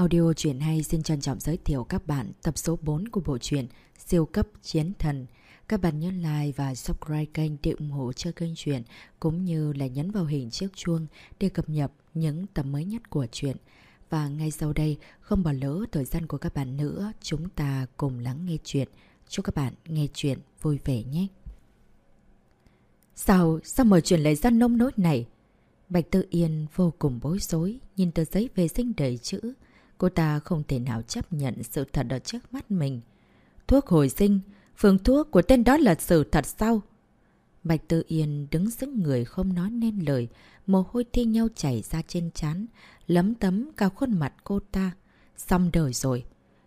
Audio truyện hay xin trân trọng giới thiệu các bạn tập số 4 của bộ truyện Siêu cấp chiến thần. Các bạn nhớ like và subscribe kênh để ủng hộ cho kênh truyện cũng như là nhấn vào hình chiếc chuông để cập nhật những tập mới nhất của truyện. Và ngay sau đây, không bỏ lỡ thời gian của các bạn nữa, chúng ta cùng lắng nghe chuyện. Chúc các bạn nghe chuyện vui vẻ nhé. Sao, sao mở chuyện lại ra nông nốt này? Bạch Tư Yên vô cùng bối rối, nhìn tờ giấy vệ sinh đầy chữ. Cô ta không thể nào chấp nhận sự thật ở trước mắt mình. Thuốc hồi sinh, phương thuốc của tên đó là sự thật sao? Bạch Tư Yên đứng sững người không nói nên lời, mồ hôi thi nhau chảy ra trên chán, lấm tấm cao khuôn mặt cô ta. Xong đời rồi.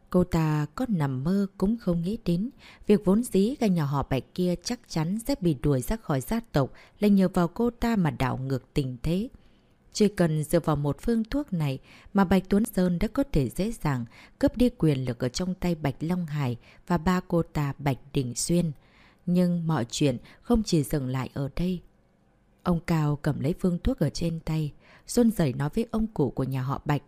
Cô ta có nằm mơ cũng không nghĩ đến, việc vốn dĩ cái nhỏ họ bạch kia chắc chắn sẽ bị đuổi ra khỏi gia tộc là nhờ vào cô ta mà đảo ngược tình thế. Chỉ cần dựa vào một phương thuốc này mà Bạch Tuấn Sơn đã có thể dễ dàng cướp đi quyền lực ở trong tay Bạch Long Hải và ba cô ta Bạch Đình Xuyên. Nhưng mọi chuyện không chỉ dừng lại ở đây. Ông Cao cầm lấy phương thuốc ở trên tay, run rẩy nói với ông cụ của nhà họ Bạch.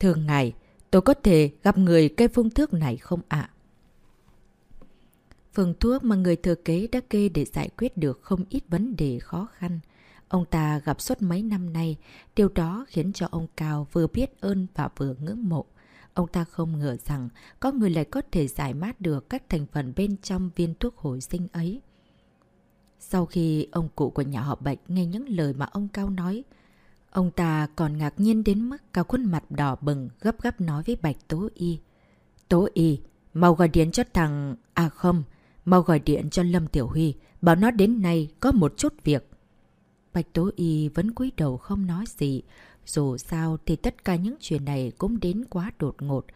Thường ngày, tôi có thể gặp người cây phương thuốc này không ạ? Phương thuốc mà người thừa kế đã kê để giải quyết được không ít vấn đề khó khăn. Ông ta gặp suốt mấy năm nay, điều đó khiến cho ông Cao vừa biết ơn và vừa ngưỡng mộ. Ông ta không ngờ rằng có người lại có thể giải mát được các thành phần bên trong viên thuốc hồi sinh ấy. Sau khi ông cụ của nhà họ Bệnh nghe những lời mà ông Cao nói, ông ta còn ngạc nhiên đến mức cả khuôn mặt đỏ bừng gấp gấp nói với Bạch Tố Y. Tố Y, mau gọi điện cho thằng... À không, mau gọi điện cho Lâm Tiểu Huy, bảo nó đến nay có một chút việc. Bạch Tố Y vẫn cúi đầu không nói gì. Dù sao thì tất cả những chuyện này cũng đến quá đột ngột.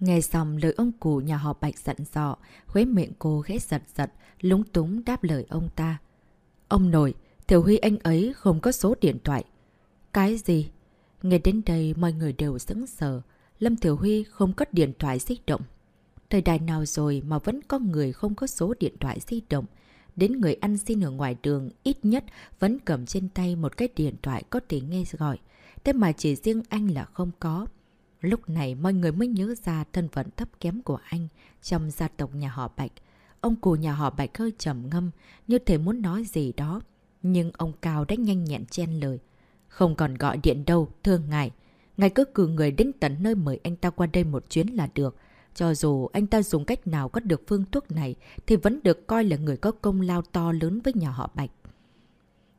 Nghe xong lời ông cụ nhà họ Bạch giận dọ, khuế miệng cô ghé giật giật, lúng túng đáp lời ông ta. Ông nội, Thiểu Huy anh ấy không có số điện thoại. Cái gì? Nghe đến đây mọi người đều sững sờ. Lâm Thiểu Huy không có điện thoại di động. Thời đại nào rồi mà vẫn có người không có số điện thoại di động. Đến người ăn xin ở ngoài đường ít nhất vẫn cầm trên tay một cái điện thoại có thể nghe gọi. Thế mà chỉ riêng anh là không có. Lúc này mọi người mới nhớ ra thân phận thấp kém của anh trong gia tộc nhà họ Bạch. Ông cụ nhà họ Bạch hơi trầm ngâm, như thể muốn nói gì đó. Nhưng ông Cao đã nhanh nhẹn chen lời. Không còn gọi điện đâu, thương ngài. Ngài cứ cử người đến tận nơi mời anh ta qua đây một chuyến là được. Cho dù anh ta dùng cách nào có được phương thuốc này thì vẫn được coi là người có công lao to lớn với nhà họ Bạch.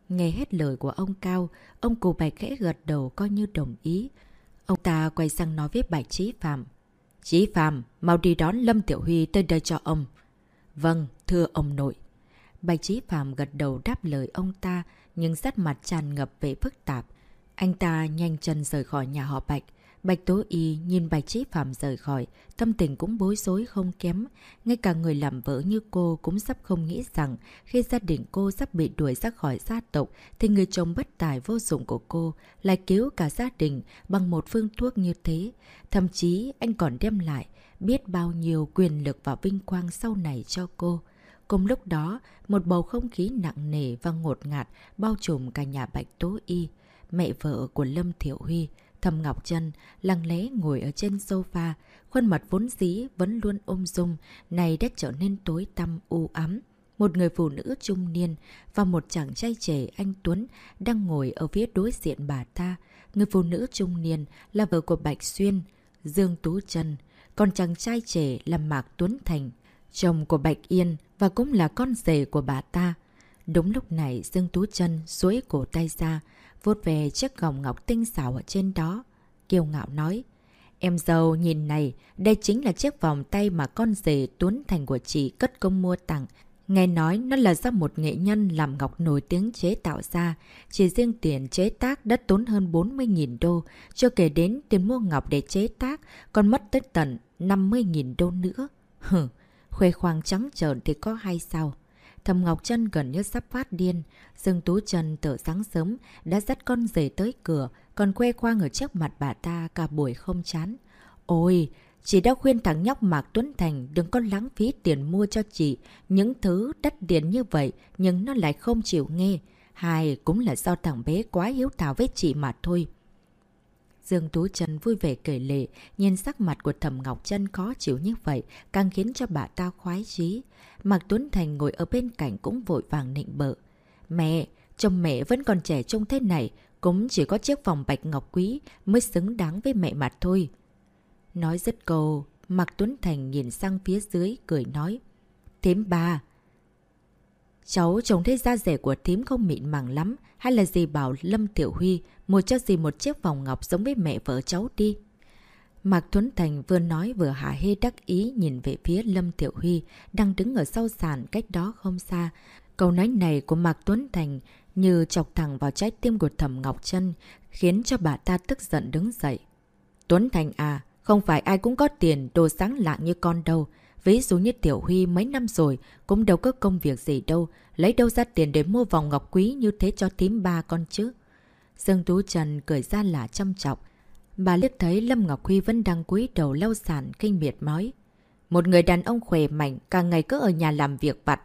Nghe hết lời của ông Cao, ông cụ Bạch khẽ gật đầu coi như đồng ý. Ông ta quay sang nói với Bạch Chí Phạm. Chí Phạm, mau đi đón Lâm Tiểu Huy tới đây cho ông. Vâng, thưa ông nội. Bạch Chí Phạm gật đầu đáp lời ông ta, nhưng sắc mặt tràn ngập về phức tạp. Anh ta nhanh chân rời khỏi nhà họ Bạch. Bạch Tố Y nhìn Bạch Chí Phạm rời khỏi, tâm tình cũng bối rối không kém. Ngay cả người làm vợ như cô cũng sắp không nghĩ rằng khi gia đình cô sắp bị đuổi ra khỏi gia tộc thì người chồng bất tài vô dụng của cô lại cứu cả gia đình bằng một phương thuốc như thế. Thậm chí anh còn đem lại biết bao nhiêu quyền lực và vinh quang sau này cho cô. Cùng lúc đó, một bầu không khí nặng nề và ngột ngạt bao trùm cả nhà Bạch Tố Y, mẹ vợ của Lâm Thiệu Huy. Thầm Ngọc Trân lặng lẽ ngồi ở trên sofa, khuôn mặt vốn dĩ vẫn luôn ôm dung, này đã trở nên tối tăm u ám. Một người phụ nữ trung niên và một chàng trai trẻ anh Tuấn đang ngồi ở phía đối diện bà ta. Người phụ nữ trung niên là vợ của Bạch Xuyên, Dương Tú Trân, còn chàng trai trẻ là Mạc Tuấn Thành, chồng của Bạch Yên và cũng là con rể của bà ta. Đúng lúc này Dương Tú Trân duỗi cổ tay ra, vuốt về chiếc gòng ngọc tinh xảo ở trên đó. Kiều ngạo nói, em dâu nhìn này, đây chính là chiếc vòng tay mà con rể Tuấn Thành của chị cất công mua tặng. Nghe nói nó là do một nghệ nhân làm ngọc nổi tiếng chế tạo ra, chỉ riêng tiền chế tác đã tốn hơn 40.000 đô, chưa kể đến tiền mua ngọc để chế tác, còn mất tới tận 50.000 đô nữa. Hừ, khuê khoang trắng trợn thì có hay sao? Thầm Ngọc Trân gần như sắp phát điên. Dương Tú Trân từ sáng sớm đã dắt con rể tới cửa, còn quê quang ở trước mặt bà ta cả buổi không chán. Ôi, chị đã khuyên thằng nhóc Mạc Tuấn Thành đừng có lãng phí tiền mua cho chị những thứ đắt tiền như vậy, nhưng nó lại không chịu nghe. Hai cũng là do thằng bé quá hiếu thảo với chị mà thôi. Dương Tú Trần vui vẻ kể lệ, nhìn sắc mặt của Thẩm Ngọc Trân khó chịu như vậy, càng khiến cho bà ta khoái chí Mạc Tuấn Thành ngồi ở bên cạnh cũng vội vàng nịnh bợ. Mẹ, chồng mẹ vẫn còn trẻ trông thế này, cũng chỉ có chiếc vòng bạch ngọc quý mới xứng đáng với mẹ mặt thôi. Nói rất cầu Mạc Tuấn Thành nhìn sang phía dưới, cười nói. Thím ba, cháu trông thấy da rẻ của thím không mịn màng lắm, hay là gì bảo Lâm Tiểu Huy mua cho gì một chiếc vòng ngọc giống với mẹ vợ cháu đi. Mạc Tuấn Thành vừa nói vừa hả hê đắc ý nhìn về phía Lâm Tiểu Huy đang đứng ở sau sàn cách đó không xa. Câu nói này của Mạc Tuấn Thành như chọc thẳng vào trái tim của Thẩm Ngọc Trân khiến cho bà ta tức giận đứng dậy. Tuấn Thành à, không phải ai cũng có tiền đồ sáng lạng như con đâu. Ví dụ như Tiểu Huy mấy năm rồi cũng đâu có công việc gì đâu, lấy đâu ra tiền để mua vòng ngọc quý như thế cho tím ba con chứ. Dương Tú Trần cười ra là chăm trọng. Bà liếc thấy Lâm Ngọc Huy vẫn đang cúi đầu lau sàn kinh miệt nói. Một người đàn ông khỏe mạnh cả ngày cứ ở nhà làm việc vặt.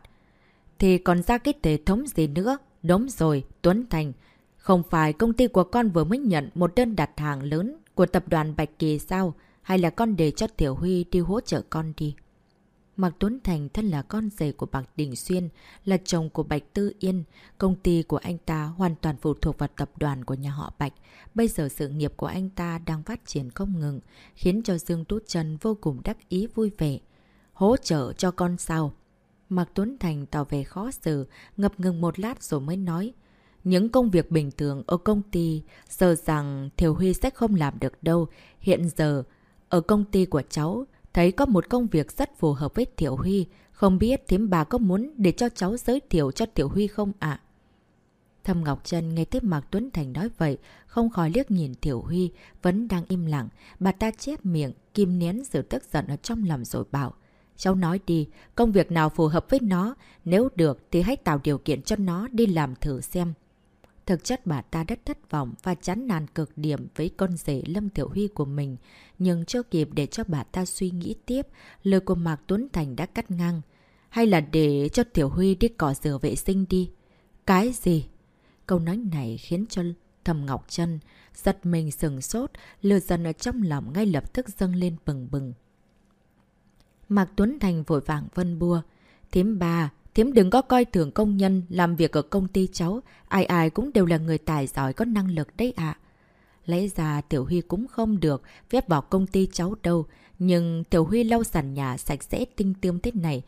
Thì còn ra cái hệ thống gì nữa? Đúng rồi, Tuấn Thành. Không phải công ty của con vừa mới nhận một đơn đặt hàng lớn của tập đoàn Bạch Kỳ sao? Hay là con để cho Tiểu Huy đi hỗ trợ con đi? Mạc Tuấn Thành thân là con rể của Bạch Đình Xuyên, là chồng của Bạch Tư Yên. Công ty của anh ta hoàn toàn phụ thuộc vào tập đoàn của nhà họ Bạch. Bây giờ sự nghiệp của anh ta đang phát triển không ngừng, khiến cho Dương Tú Trần vô cùng đắc ý vui vẻ. Hỗ trợ cho con sao? Mạc Tuấn Thành tỏ vẻ khó xử, ngập ngừng một lát rồi mới nói. Những công việc bình thường ở công ty, sợ rằng Thiều Huy sẽ không làm được đâu. Hiện giờ, ở công ty của cháu, thấy có một công việc rất phù hợp với Tiểu Huy. Không biết thím bà có muốn để cho cháu giới thiệu cho Tiểu Huy không ạ? Thâm Ngọc Trân nghe tiếp Mạc Tuấn Thành nói vậy, không khỏi liếc nhìn Tiểu Huy, vẫn đang im lặng. Bà ta chép miệng, kim nén sự tức giận ở trong lòng rồi bảo. Cháu nói đi, công việc nào phù hợp với nó, nếu được thì hãy tạo điều kiện cho nó đi làm thử xem. Thực chất bà ta rất thất vọng và chán nản cực điểm với con rể Lâm Tiểu Huy của mình. Nhưng chưa kịp để cho bà ta suy nghĩ tiếp, lời của Mạc Tuấn Thành đã cắt ngang. Hay là để cho Tiểu Huy đi cỏ rửa vệ sinh đi? Cái gì? Câu nói này khiến cho Thầm Ngọc Trân giật mình sừng sốt, lừa dần ở trong lòng ngay lập tức dâng lên bừng bừng. Mạc Tuấn Thành vội vàng vân bua. Thím bà, thiếm đừng có coi thường công nhân làm việc ở công ty cháu. Ai ai cũng đều là người tài giỏi có năng lực đấy ạ. À. Lẽ ra Tiểu Huy cũng không được phép vào công ty cháu đâu. Nhưng Tiểu Huy lau sàn nhà sạch sẽ tinh tươm thế này.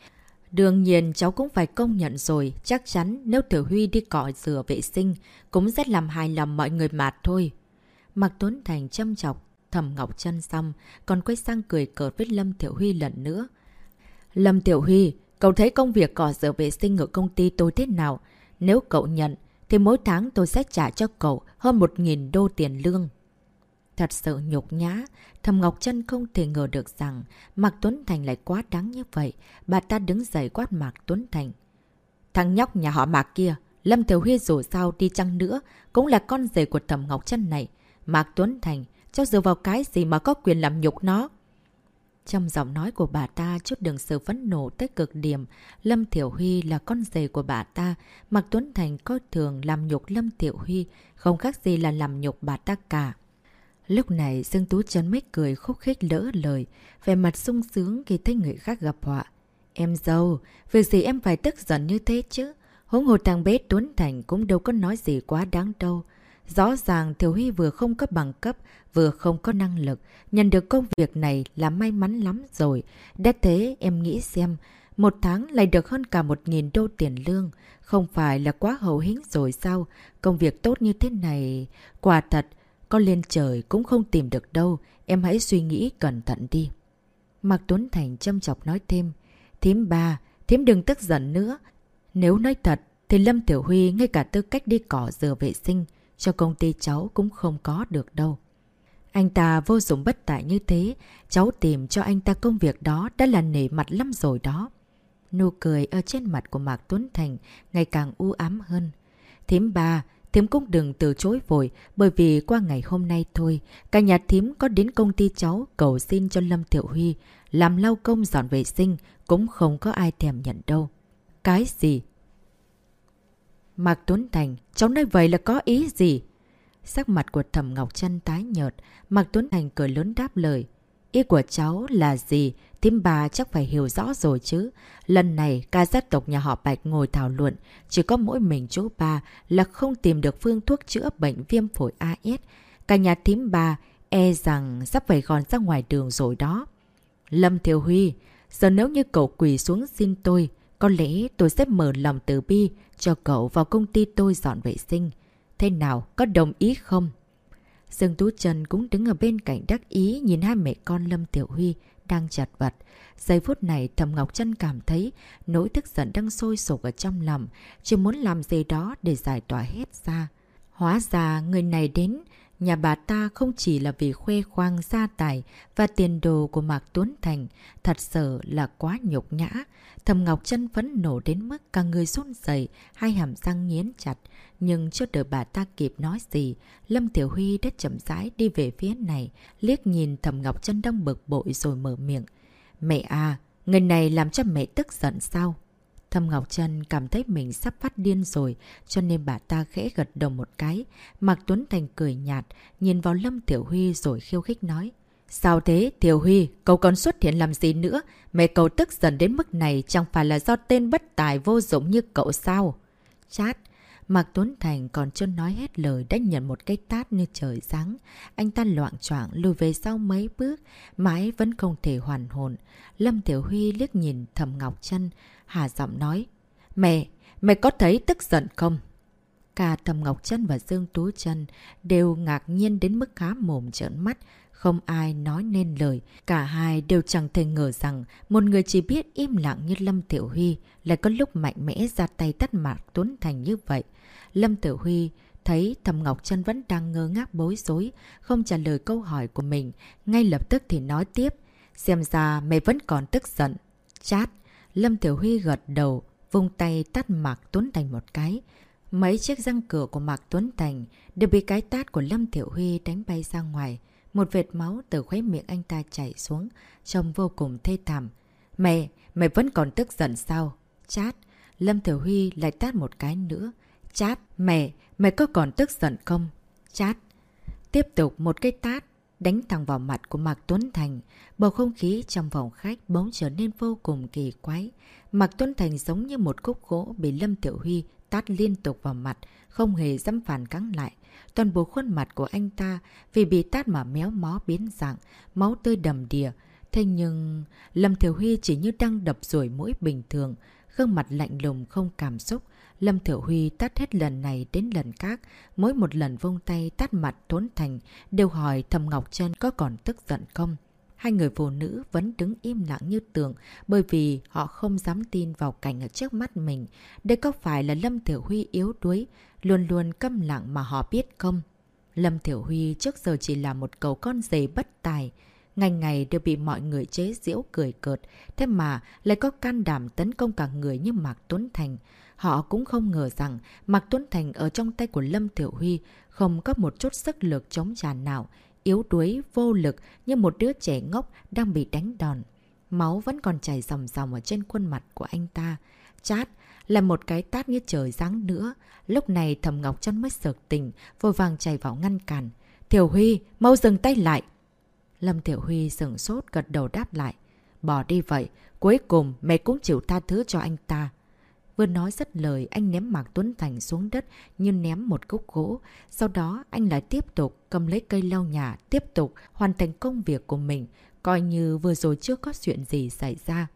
Đương nhiên cháu cũng phải công nhận rồi. Chắc chắn nếu Tiểu Huy đi cọ rửa vệ sinh cũng rất làm hài lòng mọi người mạt thôi. Mạc Tuấn Thành châm chọc Thầm Ngọc chân xong, còn quay sang cười cợt với Lâm Tiểu Huy lần nữa. Lâm Tiểu Huy, cậu thấy công việc cỏ rửa vệ sinh ở công ty tôi thế nào? Nếu cậu nhận, thì mỗi tháng tôi sẽ trả cho cậu hơn 1.000 đô tiền lương. Thật sự nhục nhã, Thầm Ngọc Trân không thể ngờ được rằng Mạc Tuấn Thành lại quá đáng như vậy. Bà ta đứng dậy quát Mạc Tuấn Thành. Thằng nhóc nhà họ Mạc kia, Lâm Tiểu Huy dù sao đi chăng nữa, cũng là con rể của Thầm Ngọc Trân này. Mạc Tuấn Thành, cháu dựa vào cái gì mà có quyền làm nhục nó? Trong giọng nói của bà ta chút đường sự phấn nộ tới cực điểm, Lâm Tiểu Huy là con rể của bà ta, Mạc Tuấn Thành coi thường làm nhục Lâm Tiểu Huy, không khác gì là làm nhục bà ta cả. Lúc này Dương Tú Trấn mới cười khúc khích lỡ lời, về mặt sung sướng khi thấy người khác gặp họa. Em dâu, việc gì em phải tức giận như thế chứ? hỗn hồ thằng bé Tuấn Thành cũng đâu có nói gì quá đáng đâu. Rõ ràng Thiểu Huy vừa không có bằng cấp, vừa không có năng lực. Nhận được công việc này là may mắn lắm rồi. Đã thế em nghĩ xem, một tháng lại được hơn cả một nghìn đô tiền lương. Không phải là quá hậu hĩnh rồi sao? Công việc tốt như thế này, quả thật, có lên trời cũng không tìm được đâu. Em hãy suy nghĩ cẩn thận đi. Mạc Tuấn Thành châm chọc nói thêm. Thím ba, thím đừng tức giận nữa. Nếu nói thật, thì Lâm Tiểu Huy ngay cả tư cách đi cỏ rửa vệ sinh cho công ty cháu cũng không có được đâu. Anh ta vô dụng bất tại như thế, cháu tìm cho anh ta công việc đó đã là nể mặt lắm rồi đó. Nụ cười ở trên mặt của Mạc Tuấn Thành ngày càng u ám hơn. Thím ba, thím cũng đừng từ chối vội, bởi vì qua ngày hôm nay thôi, cả nhà thím có đến công ty cháu cầu xin cho Lâm Tiểu Huy, làm lau công dọn vệ sinh, cũng không có ai thèm nhận đâu. Cái gì? Mạc Tuấn Thành, cháu nói vậy là có ý gì? Sắc mặt của Thẩm Ngọc Trân tái nhợt, Mạc Tuấn Thành cười lớn đáp lời. Ý của cháu là gì? Thím bà chắc phải hiểu rõ rồi chứ. Lần này, ca gia tộc nhà họ Bạch ngồi thảo luận, chỉ có mỗi mình chú bà là không tìm được phương thuốc chữa bệnh viêm phổi AS. Cả nhà thím bà e rằng sắp phải gòn ra ngoài đường rồi đó. Lâm Thiều Huy, giờ nếu như cậu quỳ xuống xin tôi, có lẽ tôi sẽ mở lòng từ bi cho cậu vào công ty tôi dọn vệ sinh. Thế nào, có đồng ý không? Dương Tú Trần cũng đứng ở bên cạnh đắc ý nhìn hai mẹ con Lâm Tiểu Huy đang chặt vật. Giây phút này Thầm Ngọc Trân cảm thấy nỗi tức giận đang sôi sục ở trong lòng, chỉ muốn làm gì đó để giải tỏa hết ra. Hóa ra người này đến Nhà bà ta không chỉ là vì khoe khoang gia tài và tiền đồ của Mạc Tuấn Thành, thật sự là quá nhục nhã. Thầm Ngọc chân vẫn nổ đến mức cả người run dậy, hai hàm răng nghiến chặt. Nhưng chưa đợi bà ta kịp nói gì, Lâm Tiểu Huy đã chậm rãi đi về phía này, liếc nhìn Thầm Ngọc chân đang bực bội rồi mở miệng. Mẹ à, người này làm cho mẹ tức giận sao? Thâm Ngọc Trân cảm thấy mình sắp phát điên rồi, cho nên bà ta khẽ gật đầu một cái. Mạc Tuấn Thành cười nhạt, nhìn vào Lâm Tiểu Huy rồi khiêu khích nói. Sao thế, Tiểu Huy, cậu còn xuất hiện làm gì nữa? Mẹ cậu tức giận đến mức này chẳng phải là do tên bất tài vô dụng như cậu sao? Chát, Mạc Tuấn Thành còn chưa nói hết lời đã nhận một cái tát như trời sáng. Anh ta loạn choạng lùi về sau mấy bước, mãi vẫn không thể hoàn hồn. Lâm Tiểu Huy liếc nhìn Thầm Ngọc Trân, Hà giọng nói. Mẹ, mẹ có thấy tức giận không? Cả Thầm Ngọc Trân và Dương Tú Trân đều ngạc nhiên đến mức khá mồm trợn mắt. Không ai nói nên lời. Cả hai đều chẳng thể ngờ rằng một người chỉ biết im lặng như Lâm Tiểu Huy lại có lúc mạnh mẽ ra tay tắt mặt Tuấn Thành như vậy. Lâm Tiểu Huy thấy Thầm Ngọc Trân vẫn đang ngơ ngác bối rối, không trả lời câu hỏi của mình. Ngay lập tức thì nói tiếp. Xem ra mày vẫn còn tức giận. Chát, Lâm Tiểu Huy gật đầu, vung tay tắt Mạc Tuấn Thành một cái. Mấy chiếc răng cửa của Mạc Tuấn Thành đều bị cái tát của Lâm Tiểu Huy đánh bay ra ngoài. Một vệt máu từ khuấy miệng anh ta chảy xuống, trông vô cùng thê thảm. Mẹ, mẹ vẫn còn tức giận sao? Chát, Lâm Tiểu Huy lại tát một cái nữa. Chát, mẹ, mẹ có còn tức giận không? Chát, tiếp tục một cái tát đánh thẳng vào mặt của Mạc Tuấn Thành. Bầu không khí trong phòng khách bỗng trở nên vô cùng kỳ quái. Mạc Tuấn Thành giống như một khúc gỗ bị Lâm Tiểu Huy tát liên tục vào mặt, không hề dám phản kháng lại. Toàn bộ khuôn mặt của anh ta vì bị tát mà méo mó biến dạng, máu tươi đầm đìa. Thế nhưng Lâm Tiểu Huy chỉ như đang đập rủi mũi bình thường, gương mặt lạnh lùng không cảm xúc, Lâm Thiểu Huy tắt hết lần này đến lần khác, mỗi một lần vung tay tắt mặt Thốn Thành, đều hỏi Thầm Ngọc Trân có còn tức giận không. Hai người phụ nữ vẫn đứng im lặng như tượng bởi vì họ không dám tin vào cảnh ở trước mắt mình. Đây có phải là Lâm Thiểu Huy yếu đuối, luôn luôn câm lặng mà họ biết không? Lâm Thiểu Huy trước giờ chỉ là một cậu con dày bất tài. Ngày ngày đều bị mọi người chế giễu cười cợt, thế mà lại có can đảm tấn công cả người như Mạc Tuấn Thành. Họ cũng không ngờ rằng Mạc Tuấn Thành ở trong tay của Lâm Tiểu Huy không có một chút sức lực chống trả nào, yếu đuối, vô lực như một đứa trẻ ngốc đang bị đánh đòn. Máu vẫn còn chảy dòng dòng ở trên khuôn mặt của anh ta. Chát là một cái tát như trời giáng nữa. Lúc này Thầm Ngọc chân mới sợt tình, vội vàng chạy vào ngăn cản. Tiểu Huy, mau dừng tay lại! Lâm Tiểu Huy sừng sốt gật đầu đáp lại. Bỏ đi vậy, cuối cùng mẹ cũng chịu tha thứ cho anh ta. Vừa nói rất lời, anh ném Mạc Tuấn Thành xuống đất như ném một cốc gỗ. Sau đó, anh lại tiếp tục cầm lấy cây lau nhà, tiếp tục hoàn thành công việc của mình, coi như vừa rồi chưa có chuyện gì xảy ra.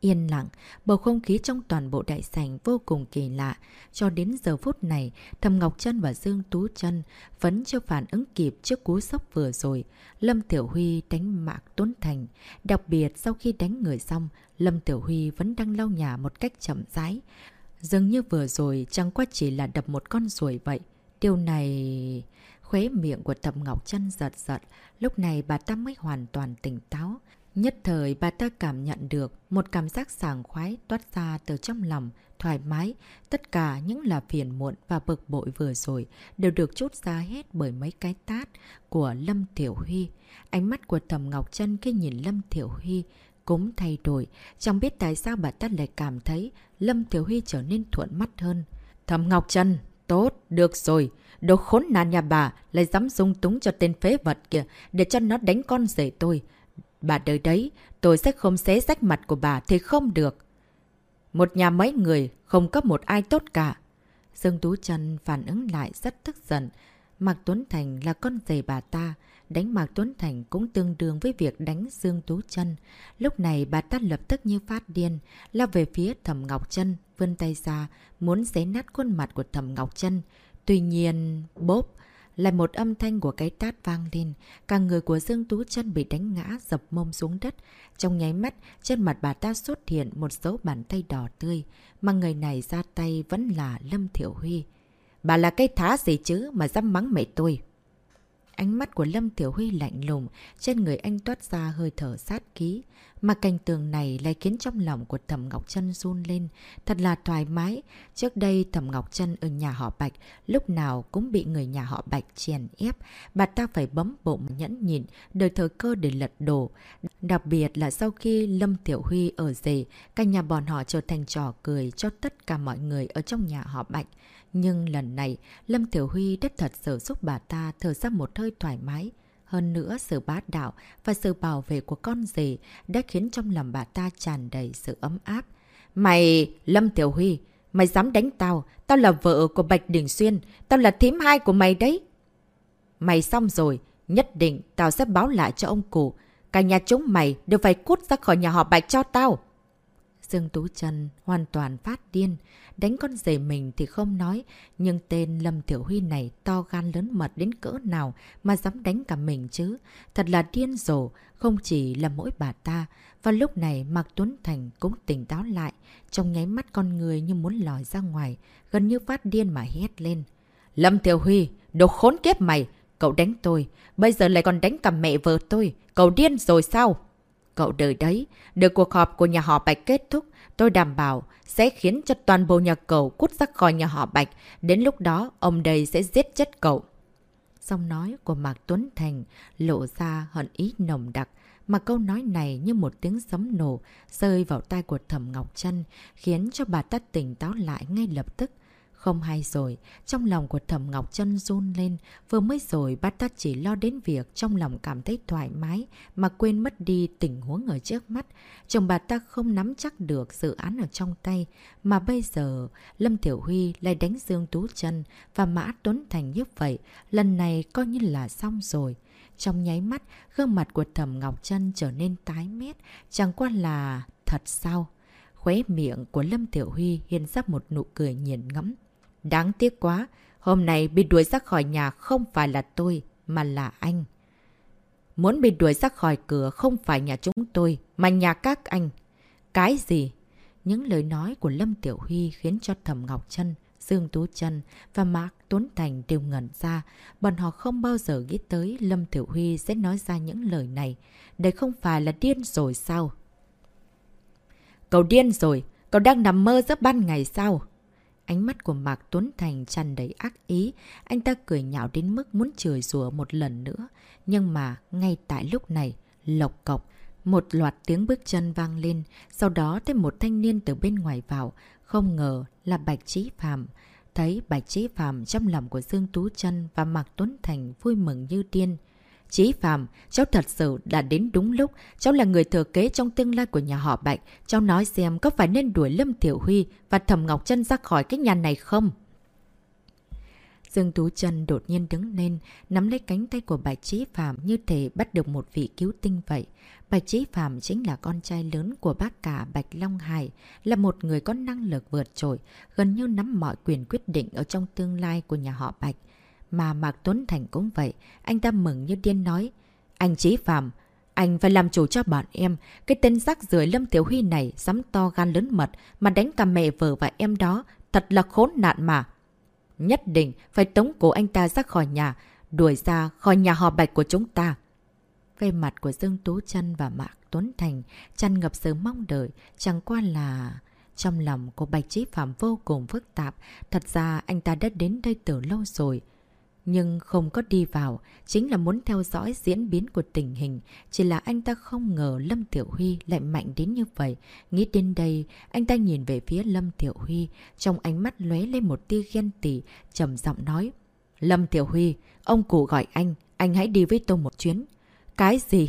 Yên lặng, bầu không khí trong toàn bộ đại sảnh vô cùng kỳ lạ. Cho đến giờ phút này, Thầm Ngọc Trân và Dương Tú Trân vẫn chưa phản ứng kịp trước cú sốc vừa rồi. Lâm Tiểu Huy đánh Mạc Tuấn Thành. Đặc biệt sau khi đánh người xong, Lâm Tiểu Huy vẫn đang lau nhà một cách chậm rãi. Dường như vừa rồi chẳng qua chỉ là đập một con ruồi vậy. Điều này... Khuế miệng của Thầm Ngọc Trân giật giật, lúc này bà ta mới hoàn toàn tỉnh táo. Nhất thời bà ta cảm nhận được một cảm giác sảng khoái toát ra từ trong lòng, thoải mái. Tất cả những là phiền muộn và bực bội vừa rồi đều được chút ra hết bởi mấy cái tát của Lâm Thiểu Huy. Ánh mắt của Thầm Ngọc Trân khi nhìn Lâm Thiểu Huy cũng thay đổi. Chẳng biết tại sao bà ta lại cảm thấy Lâm Thiểu Huy trở nên thuận mắt hơn. Thầm Ngọc Trân, Tốt, được rồi. Đồ khốn nạn nhà bà lại dám dung túng cho tên phế vật kìa để cho nó đánh con rể tôi. Bà đợi đấy, tôi sẽ không xé rách mặt của bà thì không được. Một nhà mấy người, không có một ai tốt cả. Dương Tú Trân phản ứng lại rất tức giận. Mạc Tuấn Thành là con rể bà ta. Đánh Mạc Tuấn Thành cũng tương đương với việc đánh Dương Tú Trân. Lúc này bà ta lập tức như phát điên, lao về phía Thẩm Ngọc Trân, vươn tay ra, muốn xé nát khuôn mặt của Thẩm Ngọc Trân. Tuy nhiên, bốp, lại một âm thanh của cái tát vang lên, cả người của Dương Tú chân bị đánh ngã dập mông xuống đất. Trong nháy mắt, trên mặt bà ta xuất hiện một dấu bàn tay đỏ tươi, mà người này ra tay vẫn là Lâm Thiểu Huy. Bà là cây thá gì chứ mà dám mắng mẹ tôi? Ánh mắt của Lâm Tiểu Huy lạnh lùng, trên người anh toát ra hơi thở sát khí. Mà cảnh tường này lại khiến trong lòng của Thẩm Ngọc Trân run lên, thật là thoải mái. Trước đây Thẩm Ngọc Trân ở nhà họ Bạch, lúc nào cũng bị người nhà họ Bạch chèn ép. Bà ta phải bấm bụng nhẫn nhịn, đợi thời cơ để lật đổ. Đặc biệt là sau khi Lâm Tiểu Huy ở rể, cả nhà bọn họ trở thành trò cười cho tất cả mọi người ở trong nhà họ Bạch. Nhưng lần này, Lâm Tiểu Huy đất thật sự giúp bà ta thở ra một hơi thoải mái. Hơn nữa, sự bát đạo và sự bảo vệ của con rể đã khiến trong lòng bà ta tràn đầy sự ấm áp. Mày, Lâm Tiểu Huy, mày dám đánh tao, tao là vợ của Bạch Đình Xuyên, tao là thím hai của mày đấy. Mày xong rồi, nhất định tao sẽ báo lại cho ông cụ. Cả nhà chúng mày đều phải cút ra khỏi nhà họ Bạch cho tao. Dương Tú Trần hoàn toàn phát điên. Đánh con rể mình thì không nói, nhưng tên Lâm Tiểu Huy này to gan lớn mật đến cỡ nào mà dám đánh cả mình chứ. Thật là điên rồ, không chỉ là mỗi bà ta. Và lúc này Mạc Tuấn Thành cũng tỉnh táo lại, trong nháy mắt con người như muốn lòi ra ngoài, gần như phát điên mà hét lên. Lâm Tiểu Huy, đồ khốn kiếp mày! Cậu đánh tôi, bây giờ lại còn đánh cả mẹ vợ tôi, cậu điên rồi sao? Cậu đợi đấy, Được cuộc họp của nhà họ Bạch kết thúc, tôi đảm bảo sẽ khiến cho toàn bộ nhà cậu cút ra khỏi nhà họ Bạch. Đến lúc đó, ông đây sẽ giết chết cậu. Xong nói của Mạc Tuấn Thành lộ ra hận ý nồng đặc, mà câu nói này như một tiếng sấm nổ rơi vào tai của Thẩm Ngọc Trân, khiến cho bà ta tỉnh táo lại ngay lập tức. Không hay rồi, trong lòng của Thẩm Ngọc Trân run lên, vừa mới rồi bác ta chỉ lo đến việc trong lòng cảm thấy thoải mái mà quên mất đi tình huống ở trước mắt. Chồng bà ta không nắm chắc được dự án ở trong tay, mà bây giờ Lâm Tiểu Huy lại đánh Dương Tú Trân và Mã Tuấn Thành như vậy, lần này coi như là xong rồi. Trong nháy mắt, gương mặt của Thẩm Ngọc Trân trở nên tái mét, chẳng qua là thật sao? Khóe miệng của Lâm Tiểu Huy hiện ra một nụ cười nghiền ngẫm. Đáng tiếc quá, hôm nay bị đuổi ra khỏi nhà không phải là tôi, mà là anh. Muốn bị đuổi ra khỏi cửa không phải nhà chúng tôi, mà nhà các anh. Cái gì? Những lời nói của Lâm Tiểu Huy khiến cho Thẩm Ngọc Trân, Dương Tú Trân và Mạc Tuấn Thành đều ngẩn ra. Bọn họ không bao giờ nghĩ tới Lâm Tiểu Huy sẽ nói ra những lời này. Đây không phải là điên rồi sao? Cậu điên rồi, cậu đang nằm mơ giữa ban ngày sao? Ánh mắt của Mạc Tuấn Thành tràn đầy ác ý, anh ta cười nhạo đến mức muốn chửi rủa một lần nữa. Nhưng mà, ngay tại lúc này, lộc cọc, một loạt tiếng bước chân vang lên, sau đó thêm một thanh niên từ bên ngoài vào, không ngờ là Bạch Trí Phạm. Thấy Bạch Trí Phạm trong lòng của Dương Tú chân và Mạc Tuấn Thành vui mừng như điên. Chí Phạm, cháu thật sự đã đến đúng lúc. Cháu là người thừa kế trong tương lai của nhà họ Bạch. Cháu nói xem có phải nên đuổi Lâm Tiểu Huy và Thẩm Ngọc Trân ra khỏi cái nhà này không? Dương Tú Trân đột nhiên đứng lên, nắm lấy cánh tay của Bạch Chí Phạm như thể bắt được một vị cứu tinh vậy. Bạch Chí Phạm chính là con trai lớn của bác cả Bạch Long Hải, là một người có năng lực vượt trội, gần như nắm mọi quyền quyết định ở trong tương lai của nhà họ Bạch. Mà Mạc Tuấn Thành cũng vậy, anh ta mừng như điên nói. Anh Chí Phạm, anh phải làm chủ cho bọn em. Cái tên rác rưởi Lâm Tiểu Huy này dám to gan lớn mật mà đánh cả mẹ vợ và em đó. Thật là khốn nạn mà. Nhất định phải tống cổ anh ta ra khỏi nhà, đuổi ra khỏi nhà họ bạch của chúng ta. Về mặt của Dương Tú Trân và Mạc Tuấn Thành chăn ngập sự mong đợi, chẳng qua là... Trong lòng của Bạch Chí Phạm vô cùng phức tạp, thật ra anh ta đã đến đây từ lâu rồi nhưng không có đi vào, chính là muốn theo dõi diễn biến của tình hình. Chỉ là anh ta không ngờ Lâm Tiểu Huy lại mạnh đến như vậy. Nghĩ đến đây, anh ta nhìn về phía Lâm Tiểu Huy, trong ánh mắt lóe lên một tia ghen tỉ, trầm giọng nói. Lâm Tiểu Huy, ông cụ gọi anh, anh hãy đi với tôi một chuyến. Cái gì?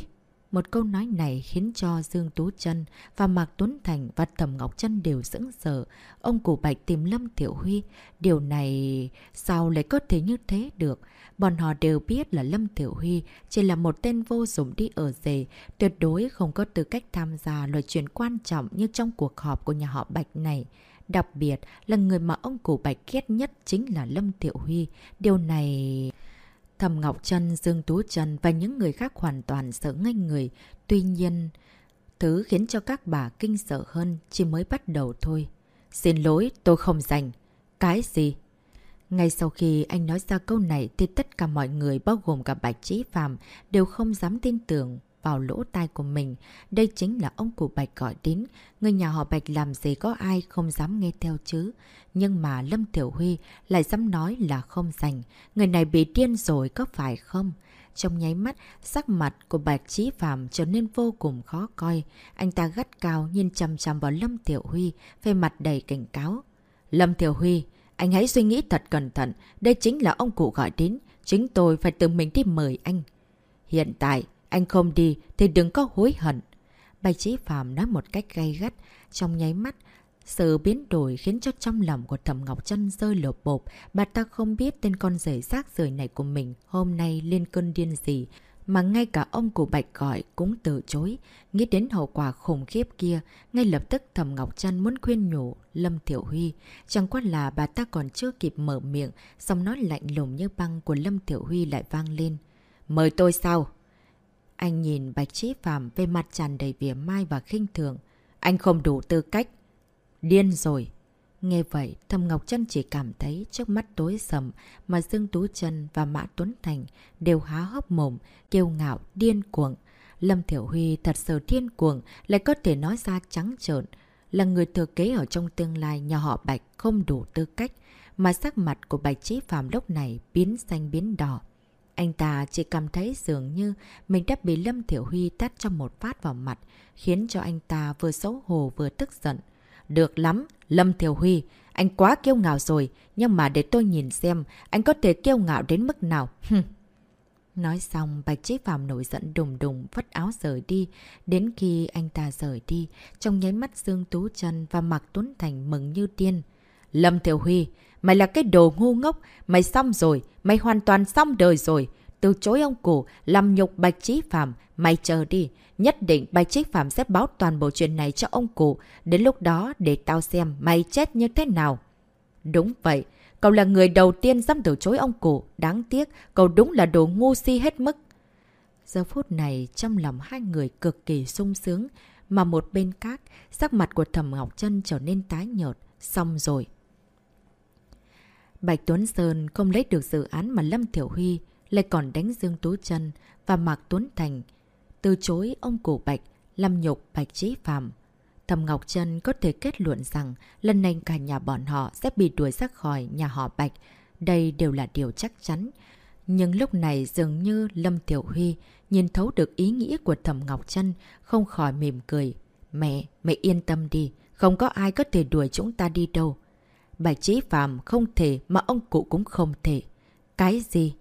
Một câu nói này khiến cho Dương Tú Trân và Mạc Tuấn Thành và Thẩm Ngọc Trân đều sững sờ. Ông cụ Bạch tìm Lâm Tiểu Huy. Điều này sao lại có thể như thế được? Bọn họ đều biết là Lâm Tiểu Huy chỉ là một tên vô dụng đi ở rể, tuyệt đối không có tư cách tham gia loại chuyện quan trọng như trong cuộc họp của nhà họ Bạch này. Đặc biệt là người mà ông cụ Bạch ghét nhất chính là Lâm Tiểu Huy. Điều này... Thầm Ngọc Trân, Dương Tú Trân và những người khác hoàn toàn sợ ngay người. Tuy nhiên, thứ khiến cho các bà kinh sợ hơn chỉ mới bắt đầu thôi. Xin lỗi, tôi không dành. Cái gì? Ngay sau khi anh nói ra câu này thì tất cả mọi người bao gồm cả Bạch Trí Phạm đều không dám tin tưởng vào lỗ tai của mình. Đây chính là ông cụ Bạch gọi đến. Người nhà họ Bạch làm gì có ai không dám nghe theo chứ. Nhưng mà Lâm Tiểu Huy lại dám nói là không dành. Người này bị điên rồi có phải không? Trong nháy mắt, sắc mặt của Bạch Trí Phạm trở nên vô cùng khó coi. Anh ta gắt cao nhìn chằm chằm vào Lâm Tiểu Huy, phê mặt đầy cảnh cáo. Lâm Tiểu Huy, anh hãy suy nghĩ thật cẩn thận. Đây chính là ông cụ gọi đến. Chính tôi phải tự mình đi mời anh. Hiện tại, anh không đi thì đừng có hối hận. Bạch Chí Phạm nói một cách gay gắt, trong nháy mắt. Sự biến đổi khiến cho trong lòng của Thẩm Ngọc Trân rơi lộp bột. Bà ta không biết tên con rể rác rời này của mình hôm nay lên cơn điên gì. Mà ngay cả ông của Bạch gọi cũng từ chối. Nghĩ đến hậu quả khủng khiếp kia, ngay lập tức Thẩm Ngọc Trân muốn khuyên nhủ Lâm Tiểu Huy. Chẳng qua là bà ta còn chưa kịp mở miệng, xong nói lạnh lùng như băng của Lâm Tiểu Huy lại vang lên. Mời tôi sao? Anh nhìn Bạch Trí Phạm về mặt tràn đầy vỉa mai và khinh thường. Anh không đủ tư cách. Điên rồi. Nghe vậy, Thầm Ngọc Trân chỉ cảm thấy trước mắt tối sầm mà Dương Tú Trân và Mã Tuấn Thành đều há hốc mồm, kêu ngạo, điên cuồng. Lâm Thiểu Huy thật sự điên cuồng, lại có thể nói ra trắng trợn. Là người thừa kế ở trong tương lai nhà họ Bạch không đủ tư cách, mà sắc mặt của Bạch Trí Phạm lúc này biến xanh biến đỏ. Anh ta chỉ cảm thấy dường như mình đã bị Lâm Thiểu Huy tát cho một phát vào mặt, khiến cho anh ta vừa xấu hổ vừa tức giận. Được lắm, Lâm Thiểu Huy, anh quá kiêu ngạo rồi, nhưng mà để tôi nhìn xem anh có thể kiêu ngạo đến mức nào. Nói xong, Bạch chế Phạm nổi giận đùng đùng vất áo rời đi. Đến khi anh ta rời đi, trong nháy mắt Dương Tú Trân và Mạc Tuấn Thành mừng như tiên. Lâm Thiểu Huy, Mày là cái đồ ngu ngốc, mày xong rồi, mày hoàn toàn xong đời rồi. Từ chối ông cụ, làm nhục Bạch Trí Phạm, mày chờ đi. Nhất định Bạch Trí Phạm sẽ báo toàn bộ chuyện này cho ông cụ. Đến lúc đó để tao xem mày chết như thế nào. Đúng vậy, cậu là người đầu tiên dám từ chối ông cụ. Đáng tiếc, cậu đúng là đồ ngu si hết mức. Giờ phút này, trong lòng hai người cực kỳ sung sướng, mà một bên khác, sắc mặt của Thẩm Ngọc Trân trở nên tái nhợt. Xong rồi, Bạch Tuấn Sơn không lấy được dự án mà Lâm Thiểu Huy lại còn đánh Dương Tú Trân và Mạc Tuấn Thành. Từ chối ông cổ Bạch, lâm nhục Bạch Trí Phạm. Thầm Ngọc Trân có thể kết luận rằng lần này cả nhà bọn họ sẽ bị đuổi ra khỏi nhà họ Bạch. Đây đều là điều chắc chắn. Nhưng lúc này dường như Lâm Tiểu Huy nhìn thấu được ý nghĩa của Thẩm Ngọc Trân, không khỏi mỉm cười. Mẹ, mẹ yên tâm đi, không có ai có thể đuổi chúng ta đi đâu. Bạch Chí Phạm không thể mà ông cụ cũng không thể. Cái gì?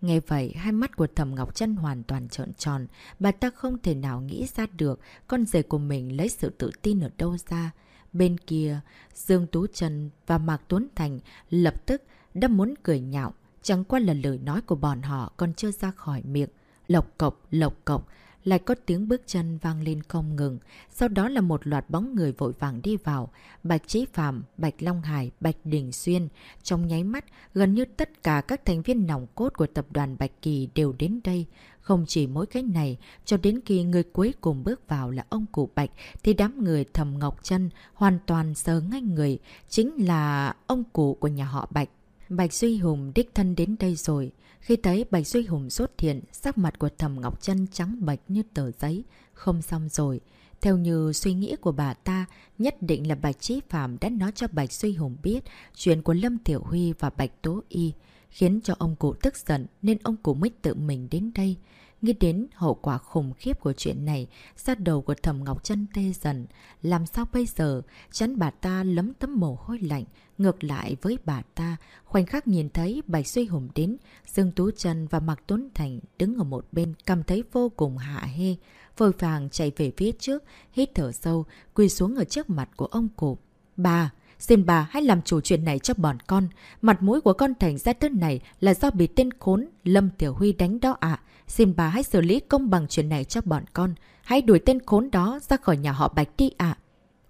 Nghe vậy, hai mắt của Thẩm Ngọc Trân hoàn toàn trợn tròn. Bà ta không thể nào nghĩ ra được con rể của mình lấy sự tự tin ở đâu ra. Bên kia, Dương Tú Trần và Mạc Tuấn Thành lập tức đã muốn cười nhạo. Chẳng qua là lời nói của bọn họ còn chưa ra khỏi miệng. Lộc cộc, lộc cộc, lại có tiếng bước chân vang lên không ngừng. Sau đó là một loạt bóng người vội vàng đi vào. Bạch Chí Phạm, Bạch Long Hải, Bạch Đình Xuyên. Trong nháy mắt, gần như tất cả các thành viên nòng cốt của tập đoàn Bạch Kỳ đều đến đây. Không chỉ mỗi cái này, cho đến khi người cuối cùng bước vào là ông cụ Bạch, thì đám người thầm Ngọc chân hoàn toàn sờ ngay người, chính là ông cụ của nhà họ Bạch. Bạch Duy Hùng đích thân đến đây rồi. Khi thấy Bạch Duy Hùng xuất hiện, sắc mặt của Thầm Ngọc Trân trắng bạch như tờ giấy. Không xong rồi. Theo như suy nghĩ của bà ta, nhất định là Bạch Trí Phạm đã nói cho Bạch Duy Hùng biết chuyện của Lâm Tiểu Huy và Bạch Tố Y. khiến cho ông cụ tức giận nên ông cụ mới tự mình đến đây. Nghĩ đến hậu quả khủng khiếp của chuyện này, sát đầu của thầm Ngọc chân tê dần. Làm sao bây giờ? Chắn bà ta lấm tấm mồ hôi lạnh. Ngược lại với bà ta, khoảnh khắc nhìn thấy Bạch Suy Hùng đến, Dương Tú chân và Mạc Tuấn Thành đứng ở một bên cảm thấy vô cùng hạ hê. Vội vàng chạy về phía trước, hít thở sâu, quỳ xuống ở trước mặt của ông cụ. Bà! Xin bà hãy làm chủ chuyện này cho bọn con. Mặt mũi của con thành ra thế này là do bị tên khốn Lâm Tiểu Huy đánh đó ạ. Xin bà hãy xử lý công bằng chuyện này cho bọn con. Hãy đuổi tên khốn đó ra khỏi nhà họ Bạch đi ạ.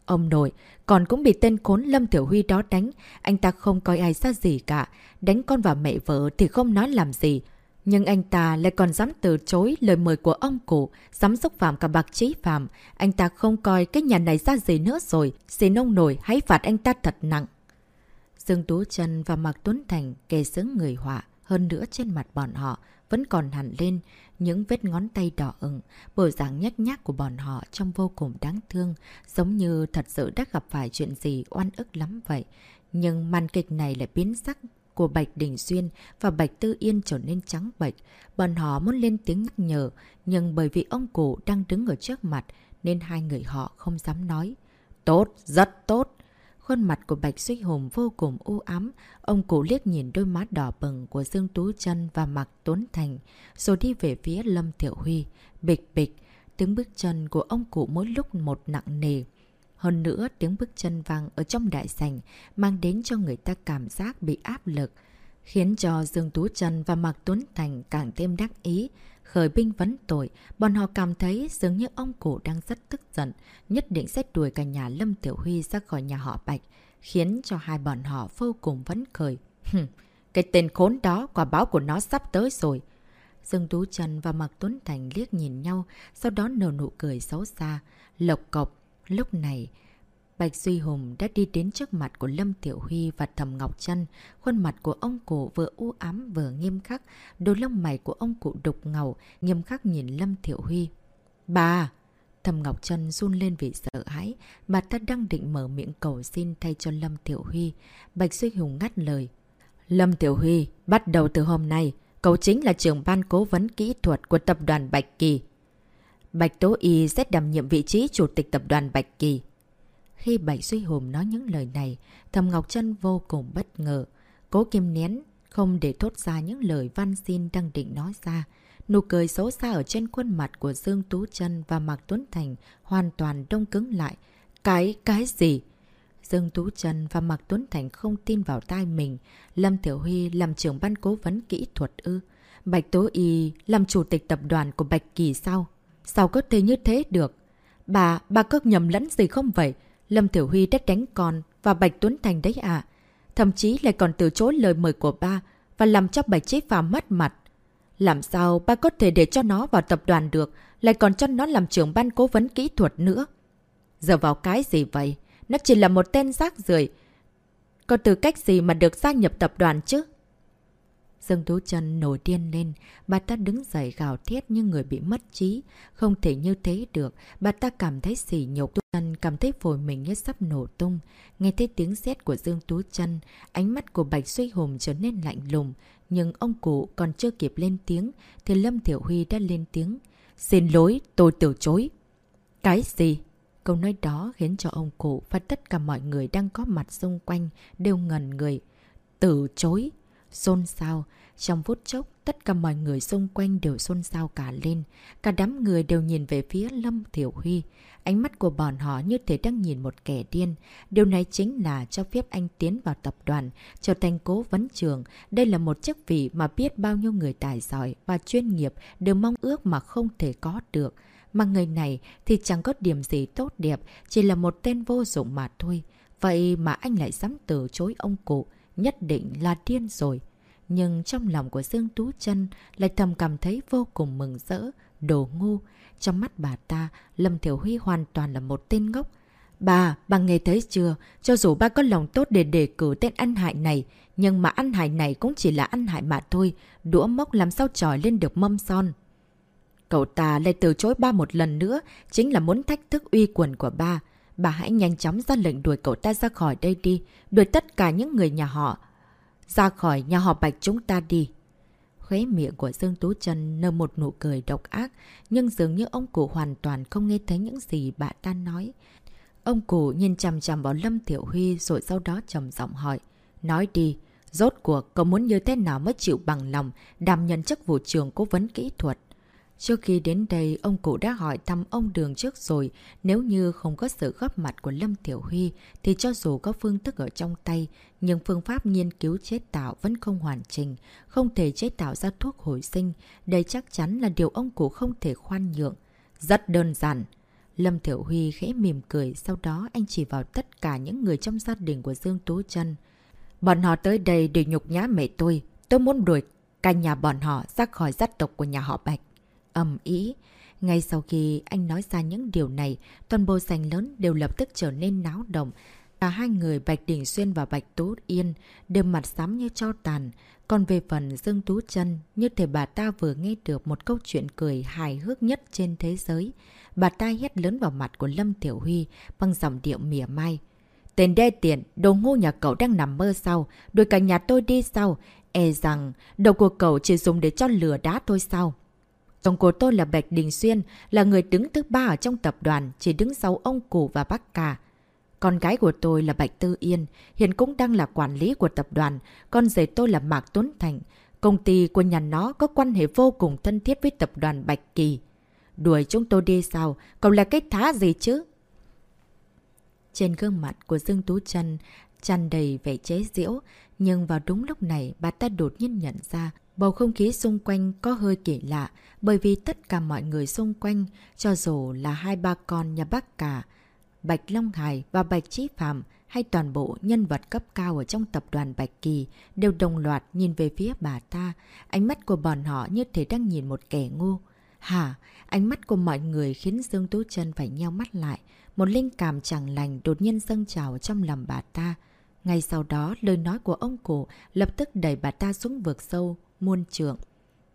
Ông nội, còn cũng bị tên khốn Lâm Tiểu Huy đó đánh. Anh ta không coi ai ra gì cả. Đánh con và mẹ vợ thì không nói làm gì. Nhưng anh ta lại còn dám từ chối lời mời của ông cụ, dám xúc phạm cả bạc trí phạm. Anh ta không coi cái nhà này ra gì nữa rồi. Xin ông nổi hãy phạt anh ta thật nặng. Dương Tú Trân và Mạc Tuấn Thành kề sướng người họa. Hơn nữa trên mặt bọn họ vẫn còn hẳn lên những vết ngón tay đỏ ửng, bộ dạng nhách nhác của bọn họ trông vô cùng đáng thương, giống như thật sự đã gặp phải chuyện gì oan ức lắm vậy. Nhưng màn kịch này lại biến sắc của Bạch Đình Xuyên và Bạch Tư Yên trở nên trắng bạch. Bọn họ muốn lên tiếng nhắc nhở, nhưng bởi vì ông cụ đang đứng ở trước mặt nên hai người họ không dám nói. Tốt, rất tốt. Khuôn mặt của Bạch Xuyết Hùng vô cùng u ám. Ông cụ liếc nhìn đôi mắt đỏ bừng của Dương Tú chân và Mạc Tuấn Thành, rồi đi về phía Lâm Thiệu Huy. Bịch bịch, tiếng bước chân của ông cụ mỗi lúc một nặng nề. Hơn nữa, tiếng bước chân vang ở trong đại sảnh mang đến cho người ta cảm giác bị áp lực, khiến cho Dương Tú Trân và Mạc Tuấn Thành càng thêm đắc ý. Khởi binh vấn tội, bọn họ cảm thấy dường như ông cụ đang rất tức giận, nhất định sẽ đuổi cả nhà Lâm Tiểu Huy ra khỏi nhà họ Bạch, khiến cho hai bọn họ vô cùng vấn khởi. cái tên khốn đó, quả báo của nó sắp tới rồi. Dương Tú Trần và Mạc Tuấn Thành liếc nhìn nhau, sau đó nở nụ cười xấu xa, lộc cọc, Lúc này, Bạch Duy Hùng đã đi đến trước mặt của Lâm Tiểu Huy và Thầm Ngọc Trân. Khuôn mặt của ông cụ vừa u ám vừa nghiêm khắc. Đôi lông mày của ông cụ đục ngầu, nghiêm khắc nhìn Lâm Tiểu Huy. Bà! Thầm Ngọc Trân run lên vì sợ hãi. Bà ta đang định mở miệng cầu xin thay cho Lâm Tiểu Huy. Bạch Duy Hùng ngắt lời. Lâm Tiểu Huy, bắt đầu từ hôm nay, cậu chính là trưởng ban cố vấn kỹ thuật của tập đoàn Bạch Kỳ. Bạch Tố Y sẽ đảm nhiệm vị trí chủ tịch tập đoàn Bạch Kỳ. Khi Bạch Duy Hùng nói những lời này, Thầm Ngọc Trân vô cùng bất ngờ. Cố kim nén, không để thốt ra những lời văn xin đang định nói ra. Nụ cười xấu xa ở trên khuôn mặt của Dương Tú Trân và Mạc Tuấn Thành hoàn toàn đông cứng lại. Cái, cái gì? Dương Tú Trân và Mạc Tuấn Thành không tin vào tai mình. Lâm Tiểu Huy làm trưởng ban cố vấn kỹ thuật ư. Bạch Tố Y làm chủ tịch tập đoàn của Bạch Kỳ sao? Sao có thể như thế được? Bà, bà có nhầm lẫn gì không vậy? Lâm Tiểu Huy đã đánh con và Bạch Tuấn Thành đấy à? Thậm chí lại còn từ chối lời mời của ba và làm cho Bạch Chế Phàm mất mặt. Làm sao ba có thể để cho nó vào tập đoàn được, lại còn cho nó làm trưởng ban cố vấn kỹ thuật nữa? Giờ vào cái gì vậy? Nó chỉ là một tên rác rưởi Có từ cách gì mà được gia nhập tập đoàn chứ? Dương Tú Trân nổi điên lên, bà ta đứng dậy gào thét như người bị mất trí. Không thể như thế được, bà ta cảm thấy sỉ nhục. Tú Trân cảm thấy phổi mình như sắp nổ tung. Nghe thấy tiếng sét của Dương Tú Trân, ánh mắt của Bạch Suy Hùng trở nên lạnh lùng. Nhưng ông cụ còn chưa kịp lên tiếng, thì Lâm Thiểu Huy đã lên tiếng. Xin lỗi, tôi từ chối. Cái gì? Câu nói đó khiến cho ông cụ và tất cả mọi người đang có mặt xung quanh đều ngần người. Từ chối? Xôn xao. Trong phút chốc, tất cả mọi người xung quanh đều xôn xao cả lên. Cả đám người đều nhìn về phía Lâm Thiểu Huy. Ánh mắt của bọn họ như thể đang nhìn một kẻ điên. Điều này chính là cho phép anh tiến vào tập đoàn, trở thành cố vấn trường. Đây là một chức vị mà biết bao nhiêu người tài giỏi và chuyên nghiệp đều mong ước mà không thể có được. Mà người này thì chẳng có điểm gì tốt đẹp, chỉ là một tên vô dụng mà thôi. Vậy mà anh lại dám từ chối ông cụ nhất định là điên rồi. Nhưng trong lòng của Dương Tú chân lại thầm cảm thấy vô cùng mừng rỡ, đồ ngu. Trong mắt bà ta, Lâm Thiểu Huy hoàn toàn là một tên ngốc. Bà, bà nghe thấy chưa? Cho dù ba có lòng tốt để đề cử tên ăn hại này, nhưng mà ăn hại này cũng chỉ là ăn hại mà thôi. Đũa mốc làm sao tròi lên được mâm son. Cậu ta lại từ chối ba một lần nữa, chính là muốn thách thức uy quần của ba bà hãy nhanh chóng ra lệnh đuổi cậu ta ra khỏi đây đi, đuổi tất cả những người nhà họ. ra khỏi nhà họ Bạch chúng ta đi. Khóe miệng của Dương Tú Trân nở một nụ cười độc ác, nhưng dường như ông cụ hoàn toàn không nghe thấy những gì bà ta nói. Ông cụ nhìn chằm chằm vào Lâm Tiểu Huy rồi sau đó trầm giọng hỏi. Nói đi, rốt cuộc cậu muốn như thế nào mới chịu bằng lòng đảm nhận chức vụ trưởng cố vấn kỹ thuật? Trước khi đến đây, ông cụ đã hỏi thăm ông Đường trước rồi, nếu như không có sự góp mặt của Lâm Tiểu Huy, thì cho dù có phương thức ở trong tay, nhưng phương pháp nghiên cứu chế tạo vẫn không hoàn chỉnh, không thể chế tạo ra thuốc hồi sinh. Đây chắc chắn là điều ông cụ không thể khoan nhượng. Rất đơn giản. Lâm Tiểu Huy khẽ mỉm cười, sau đó anh chỉ vào tất cả những người trong gia đình của Dương Tú Trân. Bọn họ tới đây để nhục nhã mẹ tôi. Tôi muốn đuổi cả nhà bọn họ ra khỏi gia tộc của nhà họ Bạch ầm ý. Ngay sau khi anh nói ra những điều này, toàn bộ sành lớn đều lập tức trở nên náo động. Cả hai người Bạch Đình Xuyên và Bạch Tú Yên đều mặt xám như cho tàn. Còn về phần Dương Tú chân như thể bà ta vừa nghe được một câu chuyện cười hài hước nhất trên thế giới. Bà ta hét lớn vào mặt của Lâm Tiểu Huy bằng giọng điệu mỉa mai. Tên đê tiện, đồ ngu nhà cậu đang nằm mơ sau, đuổi cả nhà tôi đi sau. E rằng đầu của cậu chỉ dùng để cho lửa đá thôi sao? Chồng của tôi là Bạch Đình Xuyên, là người đứng thứ ba ở trong tập đoàn, chỉ đứng sau ông Cụ và bác cả. Con gái của tôi là Bạch Tư Yên, hiện cũng đang là quản lý của tập đoàn. Con rể tôi là Mạc Tuấn Thành. Công ty của nhà nó có quan hệ vô cùng thân thiết với tập đoàn Bạch Kỳ. Đuổi chúng tôi đi sao? Cậu là cái thá gì chứ? Trên gương mặt của Dương Tú Trân tràn đầy vẻ chế diễu, nhưng vào đúng lúc này bà ta đột nhiên nhận ra Bầu không khí xung quanh có hơi kỳ lạ, bởi vì tất cả mọi người xung quanh, cho dù là hai ba con nhà bác cả, Bạch Long Hải và Bạch Trí Phạm hay toàn bộ nhân vật cấp cao ở trong tập đoàn Bạch Kỳ đều đồng loạt nhìn về phía bà ta. Ánh mắt của bọn họ như thể đang nhìn một kẻ ngu. Hả? Ánh mắt của mọi người khiến Dương Tú chân phải nheo mắt lại. Một linh cảm chẳng lành đột nhiên dâng trào trong lòng bà ta. Ngay sau đó, lời nói của ông cụ lập tức đẩy bà ta xuống vực sâu, muôn trượng.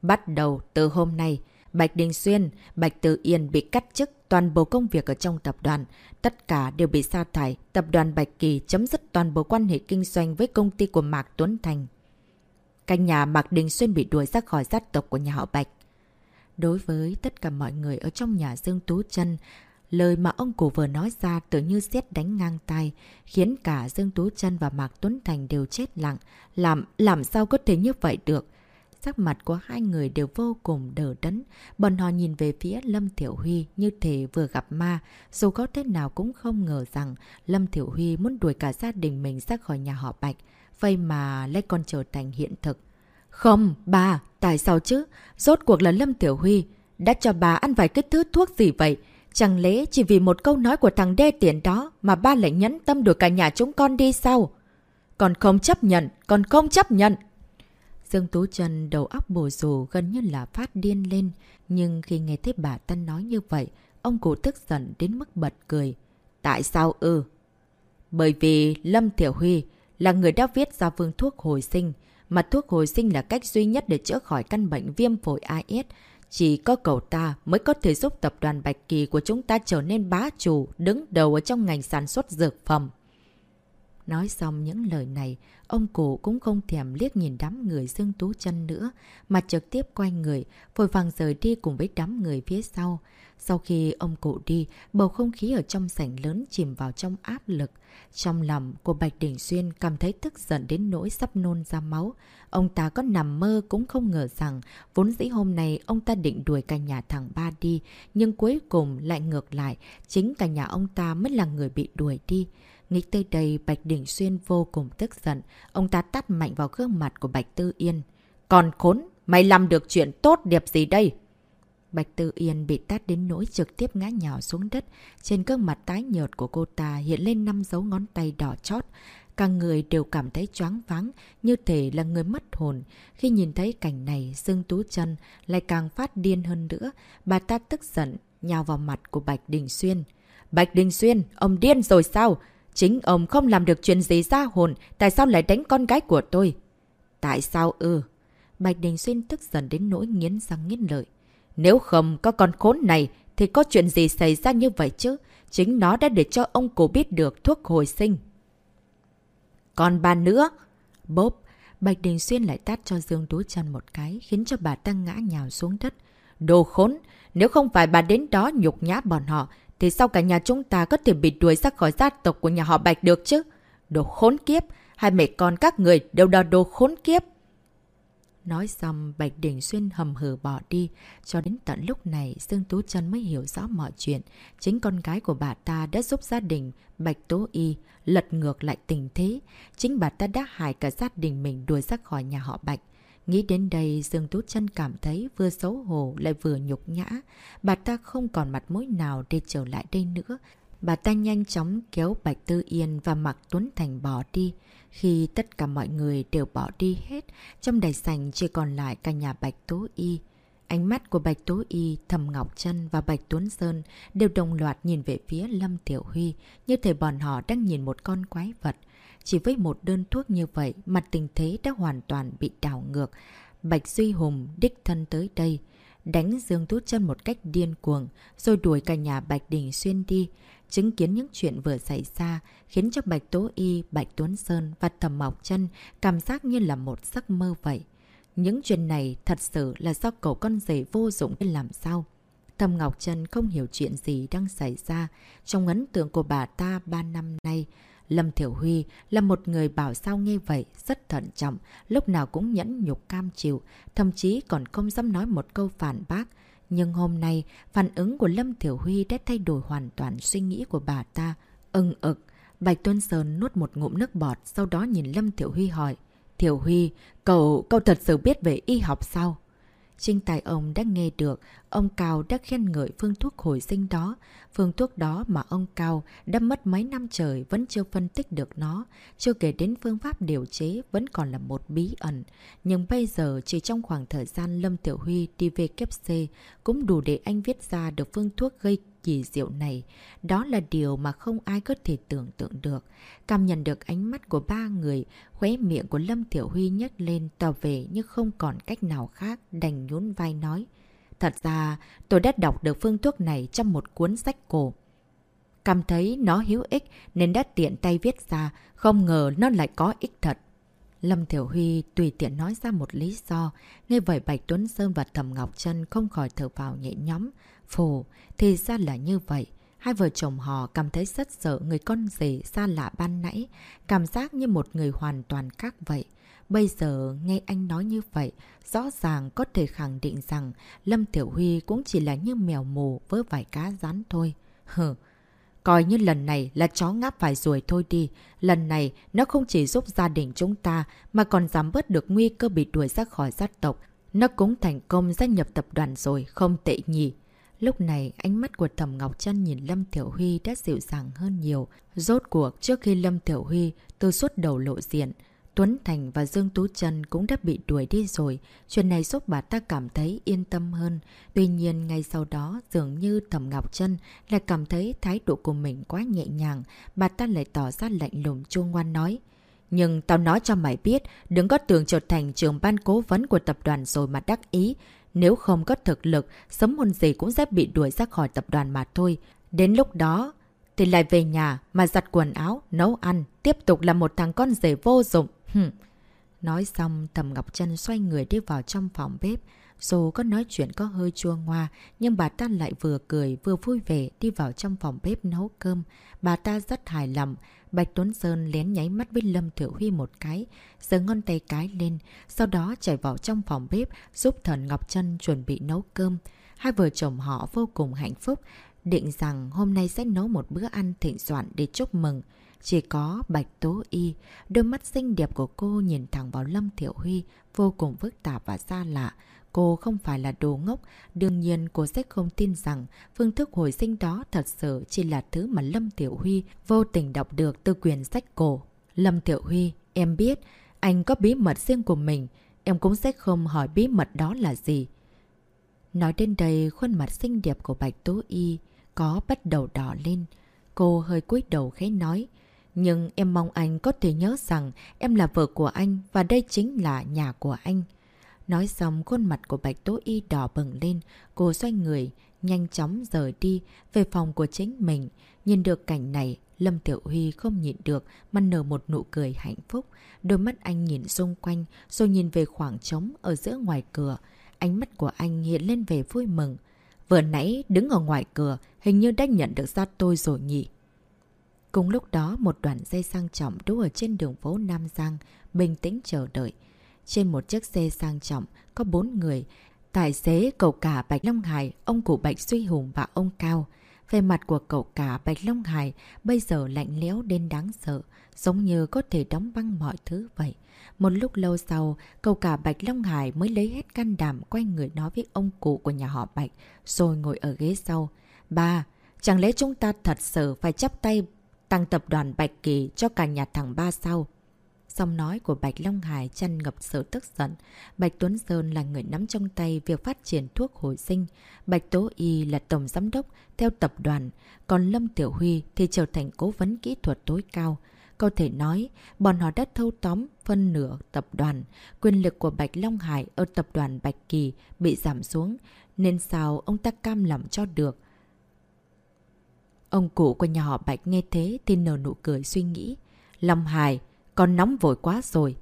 Bắt đầu từ hôm nay, Bạch Đình Xuyên, Bạch Tử Yên bị cắt chức toàn bộ công việc ở trong tập đoàn. Tất cả đều bị sa thải. Tập đoàn Bạch Kỳ chấm dứt toàn bộ quan hệ kinh doanh với công ty của Mạc Tuấn Thành. Căn nhà Mạc Đình Xuyên bị đuổi ra khỏi gia tộc của nhà họ Bạch. Đối với tất cả mọi người ở trong nhà Dương Tú chân lời mà ông cụ vừa nói ra tự như xét đánh ngang tay, khiến cả Dương Tú chân và Mạc Tuấn Thành đều chết lặng. Làm, làm sao có thể như vậy được? Sắc mặt của hai người đều vô cùng đờ đẫn. Bọn họ nhìn về phía Lâm Thiểu Huy như thể vừa gặp ma. Dù có thế nào cũng không ngờ rằng Lâm Thiểu Huy muốn đuổi cả gia đình mình ra khỏi nhà họ Bạch. Vậy mà lại còn trở thành hiện thực. Không, bà, tại sao chứ? Rốt cuộc là Lâm Tiểu Huy. Đã cho bà ăn vài cái thứ thuốc gì vậy? Chẳng lẽ chỉ vì một câu nói của thằng đê tiện đó mà ba lại nhẫn tâm đuổi cả nhà chúng con đi sao? Còn không chấp nhận, còn không chấp nhận. Dương Tú Trần đầu óc bổ rồ gần như là phát điên lên. Nhưng khi nghe thấy bà Tân nói như vậy, ông cụ tức giận đến mức bật cười. Tại sao ư? Bởi vì Lâm Thiểu Huy là người đã viết ra phương thuốc hồi sinh. Mà thuốc hồi sinh là cách duy nhất để chữa khỏi căn bệnh viêm phổi AS. Chỉ có cậu ta mới có thể giúp tập đoàn Bạch Kỳ của chúng ta trở nên bá chủ, đứng đầu ở trong ngành sản xuất dược phẩm. Nói xong những lời này, ông cụ cũng không thèm liếc nhìn đám người Dương Tú chân nữa, mà trực tiếp quay người, vội vàng rời đi cùng với đám người phía sau. Sau khi ông cụ đi, bầu không khí ở trong sảnh lớn chìm vào trong áp lực. Trong lòng của Bạch Đình Xuyên cảm thấy tức giận đến nỗi sắp nôn ra máu. Ông ta có nằm mơ cũng không ngờ rằng vốn dĩ hôm nay ông ta định đuổi cả nhà thằng ba đi, nhưng cuối cùng lại ngược lại, chính cả nhà ông ta mới là người bị đuổi đi. Nghĩ tới đây Bạch Đình Xuyên vô cùng tức giận. Ông ta tắt mạnh vào gương mặt của Bạch Tư Yên. Còn khốn, mày làm được chuyện tốt đẹp gì đây? Bạch Tư Yên bị tát đến nỗi trực tiếp ngã nhào xuống đất. Trên gương mặt tái nhợt của cô ta hiện lên năm dấu ngón tay đỏ chót. Cả người đều cảm thấy choáng váng, như thể là người mất hồn. Khi nhìn thấy cảnh này, Dương Tú chân lại càng phát điên hơn nữa. Bà ta tức giận, nhào vào mặt của Bạch Đình Xuyên. Bạch Đình Xuyên, ông điên rồi sao? Chính ông không làm được chuyện gì ra hồn, tại sao lại đánh con gái của tôi? Tại sao ư? Bạch Đình Xuyên tức giận đến nỗi nghiến răng nghiến lợi. Nếu không có con khốn này, thì có chuyện gì xảy ra như vậy chứ? Chính nó đã để cho ông cổ biết được thuốc hồi sinh. Còn bà nữa. Bốp, Bạch Đình Xuyên lại tát cho Dương Tú Trân một cái, khiến cho bà ta ngã nhào xuống đất. Đồ khốn! Nếu không phải bà đến đó nhục nhã bọn họ, thì sao cả nhà chúng ta có thể bị đuổi ra khỏi gia tộc của nhà họ Bạch được chứ? Đồ khốn kiếp! Hai mẹ con các người đều đo đồ khốn kiếp! Nói xong, Bạch Đình Xuyên hầm hừ bỏ đi. Cho đến tận lúc này, Dương Tú Trân mới hiểu rõ mọi chuyện. Chính con gái của bà ta đã giúp gia đình Bạch Tố Y lật ngược lại tình thế. Chính bà ta đã hại cả gia đình mình đuổi ra khỏi nhà họ Bạch. Nghĩ đến đây, Dương Tú Trân cảm thấy vừa xấu hổ lại vừa nhục nhã. Bà ta không còn mặt mũi nào để trở lại đây nữa. Bà ta nhanh chóng kéo Bạch Tư Yên và Mạc Tuấn Thành bỏ đi. Khi tất cả mọi người đều bỏ đi hết, trong đại sảnh chỉ còn lại cả nhà Bạch Tố Y. Ánh mắt của Bạch Tố Y, Thầm Ngọc Trân và Bạch Tuấn Sơn đều đồng loạt nhìn về phía Lâm Tiểu Huy, như thể bọn họ đang nhìn một con quái vật. Chỉ với một đơn thuốc như vậy, mặt tình thế đã hoàn toàn bị đảo ngược. Bạch Duy Hùng đích thân tới đây, đánh Dương Tú chân một cách điên cuồng, rồi đuổi cả nhà Bạch Đình Xuyên đi. Chứng kiến những chuyện vừa xảy ra khiến cho Bạch Tố Y, Bạch Tuấn Sơn và Thầm Mọc Chân cảm giác như là một giấc mơ vậy. Những chuyện này thật sự là do cậu con rể vô dụng để làm sao. Thầm Ngọc Trân không hiểu chuyện gì đang xảy ra trong ấn tượng của bà ta ba năm nay. Lâm Thiểu Huy là một người bảo sao nghe vậy, rất thận trọng, lúc nào cũng nhẫn nhục cam chịu, thậm chí còn không dám nói một câu phản bác. Nhưng hôm nay, phản ứng của Lâm Thiểu Huy đã thay đổi hoàn toàn suy nghĩ của bà ta. Ưng ực, Bạch Tuân Sơn nuốt một ngụm nước bọt, sau đó nhìn Lâm Thiểu Huy hỏi. Thiểu Huy, cậu, cậu thật sự biết về y học sao? Trinh tài ông đã nghe được, ông Cao đã khen ngợi phương thuốc hồi sinh đó. Phương thuốc đó mà ông Cao đã mất mấy năm trời vẫn chưa phân tích được nó. Chưa kể đến phương pháp điều chế vẫn còn là một bí ẩn. Nhưng bây giờ chỉ trong khoảng thời gian Lâm Tiểu Huy đi về kép C cũng đủ để anh viết ra được phương thuốc gây kỳ diệu này. Đó là điều mà không ai có thể tưởng tượng được. Cảm nhận được ánh mắt của ba người, khóe miệng của Lâm Tiểu Huy nhấc lên tỏ về nhưng không còn cách nào khác, đành nhún vai nói. Thật ra, tôi đã đọc được phương thuốc này trong một cuốn sách cổ. Cảm thấy nó hữu ích nên đã tiện tay viết ra, không ngờ nó lại có ích thật. Lâm Thiểu Huy tùy tiện nói ra một lý do, nghe vậy Bạch Tuấn Sơn và Thầm Ngọc Trân không khỏi thở vào nhẹ nhóm. Phổ, thì ra là như vậy. Hai vợ chồng họ cảm thấy rất sợ người con rể xa lạ ban nãy, cảm giác như một người hoàn toàn khác vậy. Bây giờ nghe anh nói như vậy, rõ ràng có thể khẳng định rằng Lâm Tiểu Huy cũng chỉ là như mèo mù với vài cá rán thôi. Hừ, coi như lần này là chó ngáp phải ruồi thôi đi. Lần này nó không chỉ giúp gia đình chúng ta mà còn giảm bớt được nguy cơ bị đuổi ra khỏi gia tộc. Nó cũng thành công gia nhập tập đoàn rồi, không tệ nhỉ. Lúc này, ánh mắt của Thẩm Ngọc Trân nhìn Lâm Thiểu Huy đã dịu dàng hơn nhiều. Rốt cuộc, trước khi Lâm Thiểu Huy từ suốt đầu lộ diện, Tuấn Thành và Dương Tú Trân cũng đã bị đuổi đi rồi. Chuyện này giúp bà ta cảm thấy yên tâm hơn. Tuy nhiên, ngay sau đó, dường như Thẩm Ngọc Trân lại cảm thấy thái độ của mình quá nhẹ nhàng. Bà ta lại tỏ ra lạnh lùng chua ngoan nói. Nhưng tao nói cho mày biết, đừng có tưởng trở thành trường ban cố vấn của tập đoàn rồi mà đắc ý. Nếu không có thực lực, sớm muộn gì cũng sẽ bị đuổi ra khỏi tập đoàn mà thôi. Đến lúc đó, thì lại về nhà mà giặt quần áo, nấu ăn, tiếp tục là một thằng con rể vô dụng. Hừm. Nói xong, Thầm Ngọc Trân xoay người đi vào trong phòng bếp. Dù có nói chuyện có hơi chua ngoa, nhưng bà ta lại vừa cười vừa vui vẻ đi vào trong phòng bếp nấu cơm. Bà ta rất hài lòng. Bạch Tuấn Sơn lén nháy mắt với Lâm Thiểu Huy một cái, giơ ngón tay cái lên, sau đó chạy vào trong phòng bếp giúp thần Ngọc Trân chuẩn bị nấu cơm. Hai vợ chồng họ vô cùng hạnh phúc, định rằng hôm nay sẽ nấu một bữa ăn thịnh soạn để chúc mừng. Chỉ có Bạch Tố Y, đôi mắt xinh đẹp của cô nhìn thẳng vào Lâm Thiểu Huy, vô cùng phức tạp và xa lạ. Cô không phải là đồ ngốc, đương nhiên cô sẽ không tin rằng phương thức hồi sinh đó thật sự chỉ là thứ mà Lâm Tiểu Huy vô tình đọc được từ quyển sách cổ. Lâm Tiểu Huy, em biết, anh có bí mật riêng của mình, em cũng sẽ không hỏi bí mật đó là gì. Nói đến đây, khuôn mặt xinh đẹp của Bạch Tố Y có bắt đầu đỏ lên. Cô hơi cúi đầu khẽ nói, nhưng em mong anh có thể nhớ rằng em là vợ của anh và đây chính là nhà của anh. Nói xong khuôn mặt của Bạch Tố Y đỏ bừng lên, cô xoay người, nhanh chóng rời đi về phòng của chính mình. Nhìn được cảnh này, Lâm Tiểu Huy không nhịn được mà nở một nụ cười hạnh phúc. Đôi mắt anh nhìn xung quanh rồi nhìn về khoảng trống ở giữa ngoài cửa. Ánh mắt của anh hiện lên về vui mừng. Vừa nãy đứng ở ngoài cửa hình như đã nhận được ra tôi rồi nhỉ. Cùng lúc đó một đoàn dây sang trọng đỗ ở trên đường phố Nam Giang bình tĩnh chờ đợi. Trên một chiếc xe sang trọng có bốn người. Tài xế cậu cả Bạch Long Hải, ông cụ Bạch Suy Hùng và ông Cao. Về mặt của cậu cả Bạch Long Hải bây giờ lạnh lẽo đến đáng sợ, giống như có thể đóng băng mọi thứ vậy. Một lúc lâu sau, cậu cả Bạch Long Hải mới lấy hết can đảm quay người nói với ông cụ của nhà họ Bạch, rồi ngồi ở ghế sau. Ba, chẳng lẽ chúng ta thật sự phải chấp tay tăng tập đoàn Bạch Kỳ cho cả nhà thằng ba sau? Xong nói của Bạch Long Hải chăn ngập sự tức giận. Bạch Tuấn Sơn là người nắm trong tay việc phát triển thuốc hồi sinh. Bạch Tố Y là tổng giám đốc theo tập đoàn. Còn Lâm Tiểu Huy thì trở thành cố vấn kỹ thuật tối cao. Có thể nói, bọn họ đã thâu tóm phân nửa tập đoàn. Quyền lực của Bạch Long Hải ở tập đoàn Bạch Kỳ bị giảm xuống. Nên sao ông ta cam lòng cho được? Ông cụ của nhà họ Bạch nghe thế thì nở nụ cười suy nghĩ. Long Hải, con nóng vội quá rồi.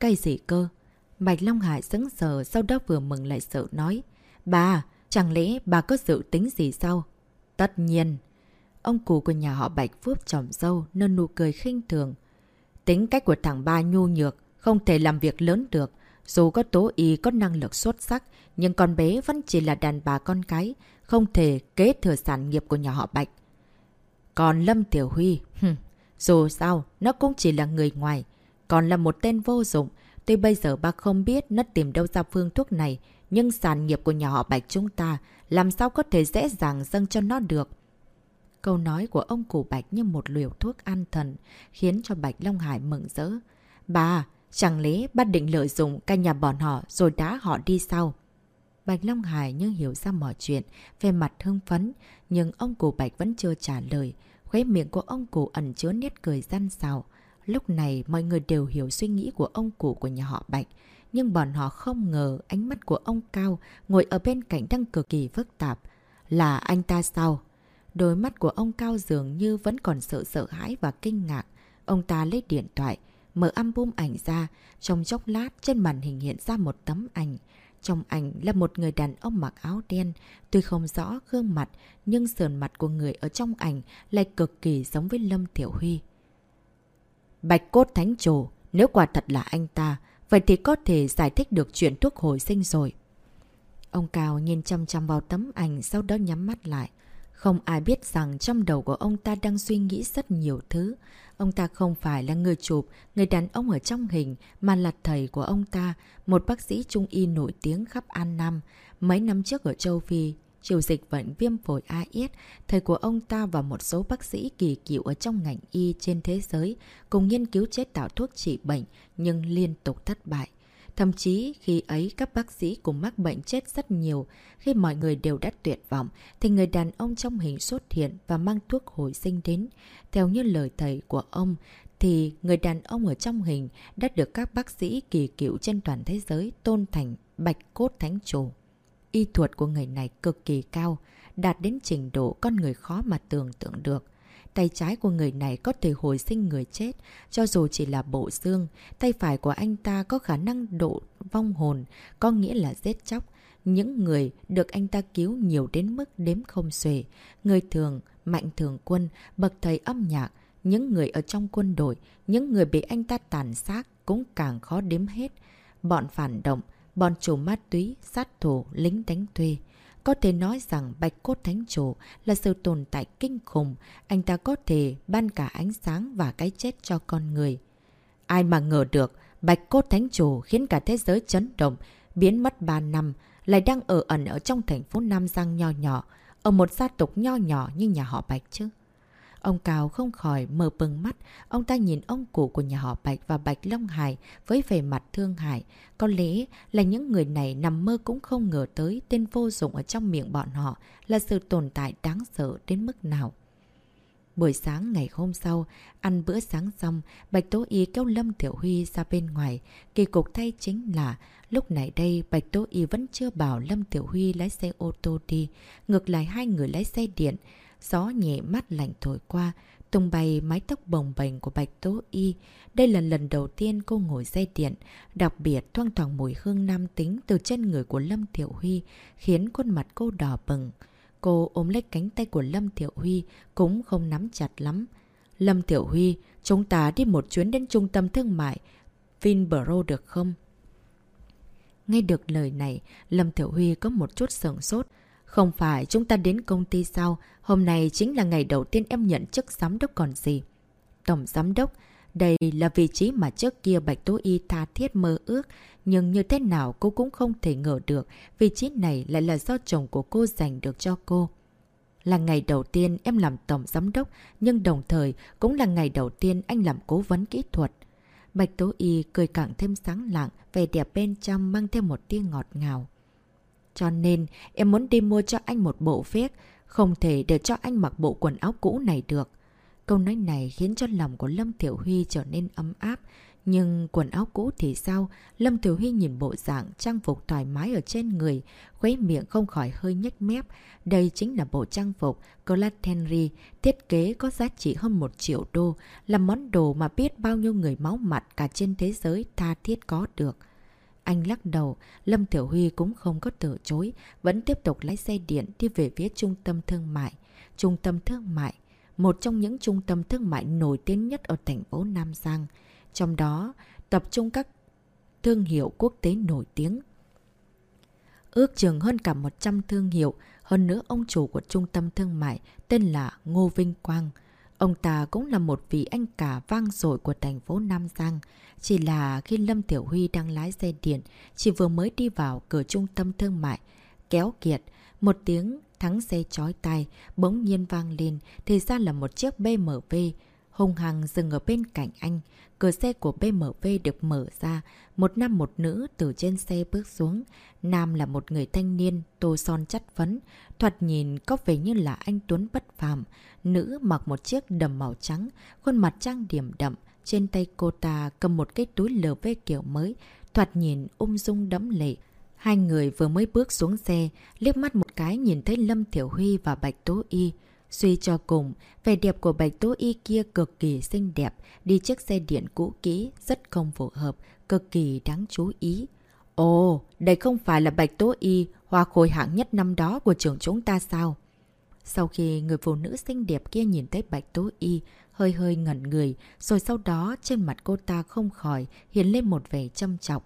Cái gì cơ? Bạch Long Hải sững sờ sau đó vừa mừng lại sợ nói. Bà, chẳng lẽ bà có dự tính gì sao? Tất nhiên. Ông cụ của nhà họ Bạch vuốt trỏm dâu nên nụ cười khinh thường. Tính cách của thằng ba nhu nhược, không thể làm việc lớn được. Dù có tố y có năng lực xuất sắc, nhưng con bé vẫn chỉ là đàn bà con cái, không thể kế thừa sản nghiệp của nhà họ Bạch. Còn Lâm Tiểu Huy, dù sao, nó cũng chỉ là người ngoài, còn là một tên vô dụng. Tuy bây giờ bác không biết nó tìm đâu ra phương thuốc này, nhưng sản nghiệp của nhà họ Bạch chúng ta làm sao có thể dễ dàng dâng cho nó được. Câu nói của ông cụ Bạch như một liều thuốc an thần, khiến cho Bạch Long Hải mừng rỡ. Bà, chẳng lẽ bác định lợi dụng cả nhà bọn họ rồi đá họ đi sau? Bạch Long Hải như hiểu ra mọi chuyện, về mặt hưng phấn, nhưng ông cụ Bạch vẫn chưa trả lời. Khóe miệng của ông cụ ẩn chứa nét cười gian xào. Lúc này mọi người đều hiểu suy nghĩ của ông cụ của nhà họ Bạch. Nhưng bọn họ không ngờ ánh mắt của ông Cao ngồi ở bên cạnh đang cực kỳ phức tạp. Là anh ta sao? Đôi mắt của ông Cao dường như vẫn còn sợ sợ hãi và kinh ngạc. Ông ta lấy điện thoại, mở album ảnh ra. Trong chốc lát trên màn hình hiện ra một tấm ảnh. Trong ảnh là một người đàn ông mặc áo đen, tuy không rõ gương mặt, nhưng sườn mặt của người ở trong ảnh lại cực kỳ giống với Lâm Tiểu Huy. Bạch cốt thánh trồ, nếu quả thật là anh ta, vậy thì có thể giải thích được chuyện thuốc hồi sinh rồi. Ông Cao nhìn chăm chăm vào tấm ảnh sau đó nhắm mắt lại. Không ai biết rằng trong đầu của ông ta đang suy nghĩ rất nhiều thứ. Ông ta không phải là người chụp, người đàn ông ở trong hình, mà là thầy của ông ta, một bác sĩ trung y nổi tiếng khắp An Nam. Mấy năm trước ở châu Phi, chiều dịch bệnh viêm phổi AS, thầy của ông ta và một số bác sĩ kỳ cựu ở trong ngành y trên thế giới cùng nghiên cứu chế tạo thuốc trị bệnh nhưng liên tục thất bại. Thậm chí khi ấy các bác sĩ cùng mắc bệnh chết rất nhiều. Khi mọi người đều đã tuyệt vọng, thì người đàn ông trong hình xuất hiện và mang thuốc hồi sinh đến. Theo như lời thầy của ông, thì người đàn ông ở trong hình đã được các bác sĩ kỳ cựu trên toàn thế giới tôn thành bạch cốt thánh chủ. Y thuật của người này cực kỳ cao, đạt đến trình độ con người khó mà tưởng tượng được. Tay trái của người này có thể hồi sinh người chết, cho dù chỉ là bộ xương. Tay phải của anh ta có khả năng độ vong hồn, có nghĩa là giết chóc. Những người được anh ta cứu nhiều đến mức đếm không xuể. Người thường, mạnh thường quân, bậc thầy âm nhạc, những người ở trong quân đội, những người bị anh ta tàn sát cũng càng khó đếm hết. Bọn phản động, bọn chủ ma túy, sát thủ, lính đánh thuê. Có thể nói rằng Bạch Cốt Thánh Chủ là sự tồn tại kinh khủng, anh ta có thể ban cả ánh sáng và cái chết cho con người. Ai mà ngờ được, Bạch Cốt Thánh Chủ khiến cả thế giới chấn động, biến mất 3 năm, lại đang ở ẩn ở trong thành phố Nam Giang nho nhỏ, ở một gia tộc nho nhỏ như nhà họ Bạch chứ. Ông Cao không khỏi mở bừng mắt, ông ta nhìn ông cụ của nhà họ Bạch và Bạch Long Hải với vẻ mặt thương hại. Có lẽ là những người này nằm mơ cũng không ngờ tới tên vô dụng ở trong miệng bọn họ là sự tồn tại đáng sợ đến mức nào. buổi sáng ngày hôm sau, ăn bữa sáng xong, Bạch Tố Y kéo Lâm Tiểu Huy ra bên ngoài. Kỳ cục thay chính là, lúc này đây Bạch Tố Y vẫn chưa bảo Lâm Tiểu Huy lái xe ô tô đi. Ngược lại hai người lái xe điện. Gió nhẹ mắt lạnh thổi qua, tung bay mái tóc bồng bềnh của Bạch Tố Y. Đây là lần đầu tiên cô ngồi dây điện, đặc biệt thoang thoảng mùi hương nam tính từ trên người của Lâm Tiểu Huy, khiến khuôn mặt cô đỏ bừng. Cô ôm lấy cánh tay của Lâm Tiểu Huy, cũng không nắm chặt lắm. Lâm Tiểu Huy, chúng ta đi một chuyến đến trung tâm thương mại Vinbro được không? Nghe được lời này, Lâm Tiểu Huy có một chút sờn sốt. Không phải chúng ta đến công ty sao? Hôm nay chính là ngày đầu tiên em nhận chức giám đốc còn gì. Tổng giám đốc, đây là vị trí mà trước kia Bạch Tố Y tha thiết mơ ước, nhưng như thế nào cô cũng không thể ngờ được vị trí này lại là do chồng của cô giành được cho cô. Là ngày đầu tiên em làm tổng giám đốc, nhưng đồng thời cũng là ngày đầu tiên anh làm cố vấn kỹ thuật. Bạch Tố Y cười càng thêm sáng lạng, vẻ đẹp bên trong mang theo một tia ngọt ngào. Cho nên em muốn đi mua cho anh một bộ vest, không thể để cho anh mặc bộ quần áo cũ này được. Câu nói này khiến cho lòng của Lâm Tiểu Huy trở nên ấm áp. Nhưng quần áo cũ thì sao? Lâm Tiểu Huy nhìn bộ dạng trang phục thoải mái ở trên người, khuấy miệng không khỏi hơi nhếch mép. Đây chính là bộ trang phục Claude Henry, thiết kế có giá trị hơn một triệu đô, là món đồ mà biết bao nhiêu người máu mặt cả trên thế giới tha thiết có được. Anh lắc đầu, Lâm Tiểu Huy cũng không có từ chối, vẫn tiếp tục lái xe điện đi về phía trung tâm thương mại. Trung tâm thương mại, một trong những trung tâm thương mại nổi tiếng nhất ở thành phố Nam Giang. Trong đó, tập trung các thương hiệu quốc tế nổi tiếng. Ước chừng hơn cả 100 thương hiệu, hơn nữa ông chủ của trung tâm thương mại tên là Ngô Vinh Quang. Ông ta cũng là một vị anh cả vang dội của thành phố Nam Giang. Chỉ là khi Lâm Tiểu Huy đang lái xe điện, chỉ vừa mới đi vào cửa trung tâm thương mại, kéo kiệt, một tiếng thắng xe chói tai bỗng nhiên vang lên thì ra là một chiếc BMW hung hăng dừng ở bên cạnh anh. Cửa xe của BMW được mở ra, một nam một nữ từ trên xe bước xuống. Nam là một người thanh niên, tô son chất vấn, thoạt nhìn có vẻ như là anh Tuấn bất phàm. Nữ mặc một chiếc đầm màu trắng, khuôn mặt trang điểm đậm, trên tay cô ta cầm một cái túi LV kiểu mới, thoạt nhìn ung dung đẫm lệ. Hai người vừa mới bước xuống xe, liếc mắt một cái nhìn thấy Lâm Thiểu Huy và Bạch Tố Y. Suy cho cùng, vẻ đẹp của Bạch Tố Y kia cực kỳ xinh đẹp, đi chiếc xe điện cũ kỹ, rất không phù hợp, cực kỳ đáng chú ý. Ồ, đây không phải là Bạch Tố Y, hoa khôi hạng nhất năm đó của trường chúng ta sao? Sau khi người phụ nữ xinh đẹp kia nhìn thấy Bạch Tố Y, hơi hơi ngẩn người, rồi sau đó trên mặt cô ta không khỏi hiện lên một vẻ châm trọng.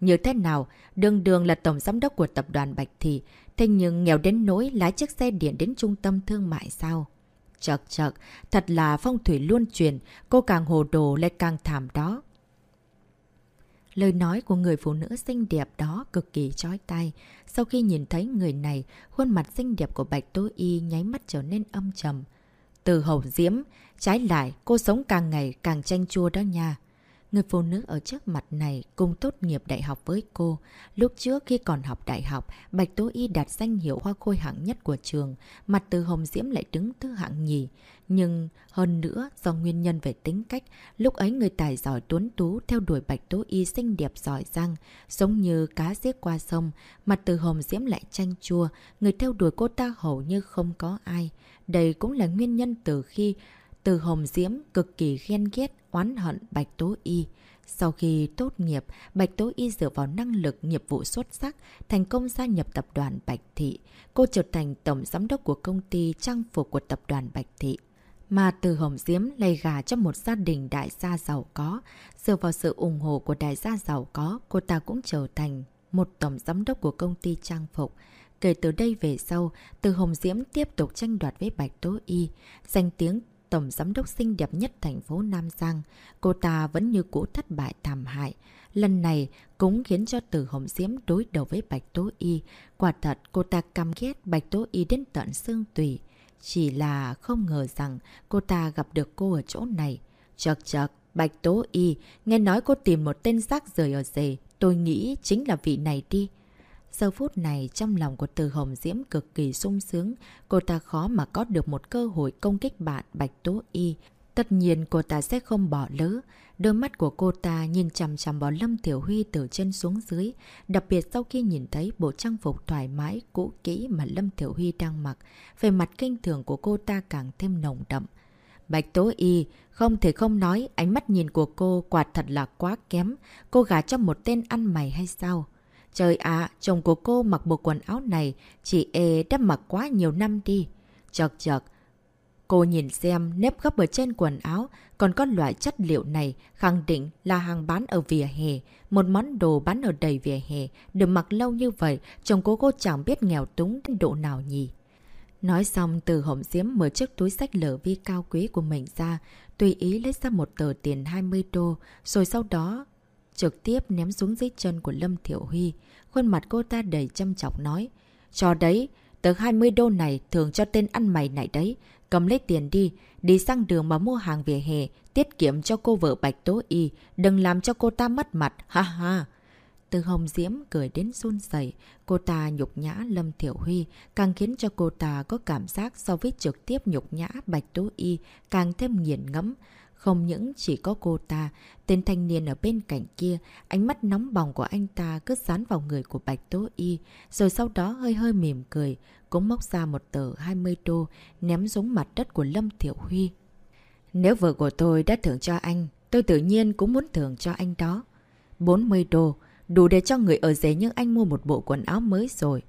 Như thế nào, đường đường là tổng giám đốc của tập đoàn Bạch Thị, thế nhưng nghèo đến nỗi lái chiếc xe điện đến trung tâm thương mại sao? Chật chật, thật là phong thủy luôn truyền, cô càng hồ đồ lại càng thảm đó. Lời nói của người phụ nữ xinh đẹp đó cực kỳ chói tai. Sau khi nhìn thấy người này, khuôn mặt xinh đẹp của Bạch Tố Y nháy mắt trở nên âm trầm. Từ hậu diễm, trái lại cô sống càng ngày càng chanh chua đó nha. Người phụ nữ ở trước mặt này cùng tốt nghiệp đại học với cô. Lúc trước khi còn học đại học, Bạch Tố Y đạt danh hiệu hoa khôi hạng nhất của trường, mặt từ Hồng Diễm lại đứng thứ hạng nhì. Nhưng hơn nữa, do nguyên nhân về tính cách, lúc ấy người tài giỏi tuấn tú theo đuổi Bạch Tố Y xinh đẹp giỏi giang, giống như cá giết qua sông, mặt từ Hồng Diễm lại chanh chua, người theo đuổi cô ta hầu như không có ai. Đây cũng là nguyên nhân từ khi từ Hồng Diễm cực kỳ ghen ghét, oán hận Bạch Tố Y. Sau khi tốt nghiệp, Bạch Tố Y dựa vào năng lực nghiệp vụ xuất sắc, thành công gia nhập tập đoàn Bạch Thị. Cô trở thành tổng giám đốc của công ty trang phục của tập đoàn Bạch Thị. Mà từ Hồng Diễm lây gà cho một gia đình đại gia giàu có. Dựa vào sự ủng hộ của đại gia giàu có, cô ta cũng trở thành một tổng giám đốc của công ty trang phục. Kể từ đây về sau, từ Hồng Diễm tiếp tục tranh đoạt với Bạch Tố Y. Danh tiếng tổng giám đốc xinh đẹp nhất thành phố Nam Giang, cô ta vẫn như cũ thất bại thảm hại. Lần này cũng khiến cho Từ Hồng Diễm đối đầu với Bạch Tố Y. Quả thật cô ta căm ghét Bạch Tố Y đến tận xương tùy. Chỉ là không ngờ rằng cô ta gặp được cô ở chỗ này. Chật chật, Bạch Tố Y, nghe nói cô tìm một tên rác rời ở rề, tôi nghĩ chính là vị này đi. Giờ phút này trong lòng của Từ Hồng Diễm cực kỳ sung sướng, cô ta khó mà có được một cơ hội công kích bạn Bạch Tố Y. Tất nhiên cô ta sẽ không bỏ lỡ. Đôi mắt của cô ta nhìn chằm chằm vào Lâm Tiểu Huy từ trên xuống dưới. Đặc biệt sau khi nhìn thấy bộ trang phục thoải mái, cũ kỹ mà Lâm Tiểu Huy đang mặc, về mặt kinh thường của cô ta càng thêm nồng đậm. Bạch Tố Y, không thể không nói, ánh mắt nhìn của cô quả thật là quá kém. Cô gả cho một tên ăn mày hay sao? Trời ạ, chồng của cô mặc bộ quần áo này, chị ê đã mặc quá nhiều năm đi. Chật chật, cô nhìn xem nếp gấp ở trên quần áo, còn có loại chất liệu này khẳng định là hàng bán ở vỉa hè. Một món đồ bán ở đầy vỉa hè, được mặc lâu như vậy, chồng của cô chẳng biết nghèo túng đến độ nào nhỉ. Nói xong từ hổng diếm mở chiếc túi sách lở vi cao quý của mình ra, tùy ý lấy ra một tờ tiền 20 đô, rồi sau đó trực tiếp ném xuống dưới chân của Lâm Thiểu Huy. Khuôn mặt cô ta đầy chăm chọc nói. Cho đấy, tờ 20 đô này thường cho tên ăn mày này đấy. Cầm lấy tiền đi, đi sang đường mà mua hàng về hè, tiết kiệm cho cô vợ Bạch Tố Y, đừng làm cho cô ta mất mặt, ha ha. Từ hồng diễm cười đến run dậy, cô ta nhục nhã Lâm Thiểu Huy, càng khiến cho cô ta có cảm giác so với trực tiếp nhục nhã Bạch Tố Y, càng thêm nghiền ngẫm. Không những chỉ có cô ta, tên thanh niên ở bên cạnh kia, ánh mắt nóng bỏng của anh ta cứ dán vào người của Bạch Tố Y, rồi sau đó hơi hơi mỉm cười, cũng móc ra một tờ 20 đô, ném xuống mặt đất của Lâm Thiểu Huy. Nếu vợ của tôi đã thưởng cho anh, tôi tự nhiên cũng muốn thưởng cho anh đó. 40 đô, đủ để cho người ở dế nhưng anh mua một bộ quần áo mới rồi.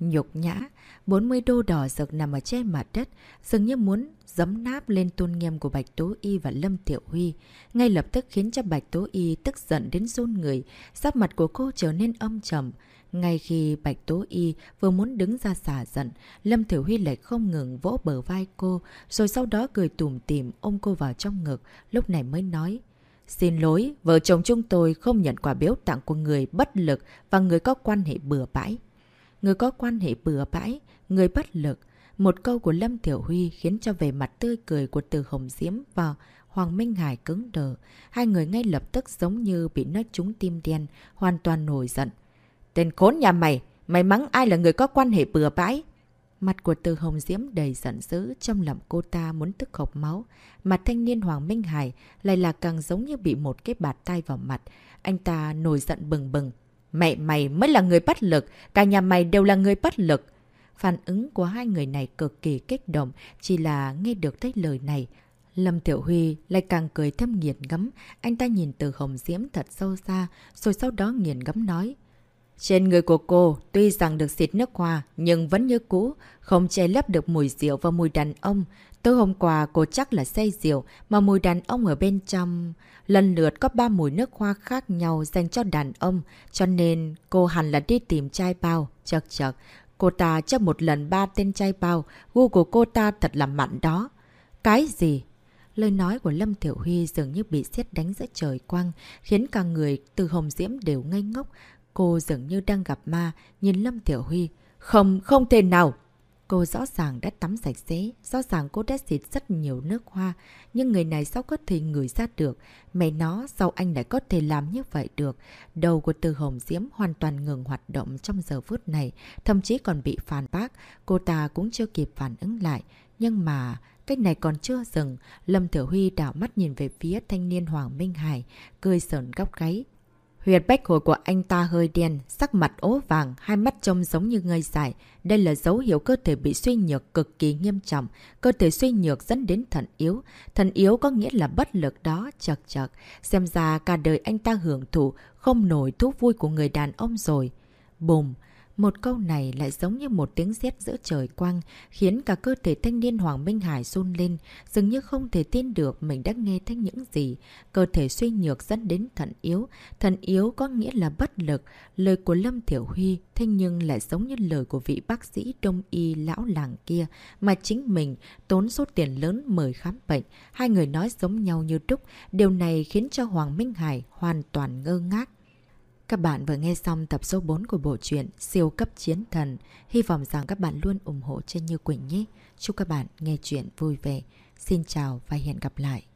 Nhục nhã, 40 đô đỏ rực nằm ở trên mặt đất, dường như muốn giấm náp lên tôn nghiêm của Bạch Tố Y và Lâm Tiểu Huy. Ngay lập tức khiến cho Bạch Tố Y tức giận đến run người, sắc mặt của cô trở nên âm trầm. Ngay khi Bạch Tố Y vừa muốn đứng ra xả giận, Lâm Tiểu Huy lại không ngừng vỗ bờ vai cô, rồi sau đó cười tùm tìm ôm cô vào trong ngực, lúc này mới nói. Xin lỗi, vợ chồng chúng tôi không nhận quà biếu tặng của người bất lực và người có quan hệ bừa bãi. Người có quan hệ bừa bãi, người bất lực. Một câu của Lâm Tiểu Huy khiến cho về mặt tươi cười của Từ Hồng Diễm và Hoàng Minh Hải cứng đờ. Hai người ngay lập tức giống như bị nói trúng tim đen, hoàn toàn nổi giận. Tên khốn nhà mày! Mày mắng ai là người có quan hệ bừa bãi? Mặt của Từ Hồng Diễm đầy giận dữ, trong lòng cô ta muốn tức hộc máu. Mặt thanh niên Hoàng Minh Hải lại là càng giống như bị một cái bạt tay vào mặt. Anh ta nổi giận bừng bừng. Mẹ mày mới là người bất lực, cả nhà mày đều là người bất lực. Phản ứng của hai người này cực kỳ kích động, chỉ là nghe được thấy lời này. Lâm Tiểu Huy lại càng cười thâm nghiền ngấm, anh ta nhìn từ hồng diễm thật sâu xa, rồi sau đó nghiền ngấm nói. Trên người của cô tuy rằng được xịt nước hoa nhưng vẫn như cũ, không che lấp được mùi rượu và mùi đàn ông. Tối hôm qua cô chắc là say rượu mà mùi đàn ông ở bên trong. Lần lượt có ba mùi nước hoa khác nhau dành cho đàn ông cho nên cô hẳn là đi tìm chai bao. Chật chật, cô ta chấp một lần ba tên chai bao, gu của cô ta thật là mặn đó. Cái gì? Lời nói của Lâm Tiểu Huy dường như bị xét đánh giữa trời quang, khiến cả người từ hồng diễm đều ngây ngốc. Cô dường như đang gặp ma, nhìn Lâm Tiểu Huy. Không, không thể nào! Cô rõ ràng đã tắm sạch sẽ, rõ ràng cô đã xịt rất nhiều nước hoa, nhưng người này sao có thể ngửi ra được? Mẹ nó, sao anh lại có thể làm như vậy được? Đầu của Từ Hồng Diễm hoàn toàn ngừng hoạt động trong giờ phút này, thậm chí còn bị phản bác, cô ta cũng chưa kịp phản ứng lại. Nhưng mà, cái này còn chưa dừng, Lâm Tiểu Huy đảo mắt nhìn về phía thanh niên Hoàng Minh Hải, cười sờn góc gáy, Huyệt bách hồi của anh ta hơi đen, sắc mặt ố vàng, hai mắt trông giống như ngây dại. Đây là dấu hiệu cơ thể bị suy nhược cực kỳ nghiêm trọng. Cơ thể suy nhược dẫn đến thận yếu. Thận yếu có nghĩa là bất lực đó, chật chật. Xem ra cả đời anh ta hưởng thụ, không nổi thú vui của người đàn ông rồi. Bùm! Một câu này lại giống như một tiếng sét giữa trời quang, khiến cả cơ thể thanh niên Hoàng Minh Hải run lên, dường như không thể tin được mình đã nghe thấy những gì. Cơ thể suy nhược dẫn đến thận yếu, thận yếu có nghĩa là bất lực. Lời của Lâm Thiểu Huy thế nhưng lại giống như lời của vị bác sĩ đông y lão làng kia mà chính mình tốn số tiền lớn mời khám bệnh. Hai người nói giống nhau như đúc, điều này khiến cho Hoàng Minh Hải hoàn toàn ngơ ngác. Các bạn vừa nghe xong tập số 4 của bộ truyện Siêu cấp chiến thần. Hy vọng rằng các bạn luôn ủng hộ trên Như Quỳnh nhé. Chúc các bạn nghe chuyện vui vẻ. Xin chào và hẹn gặp lại.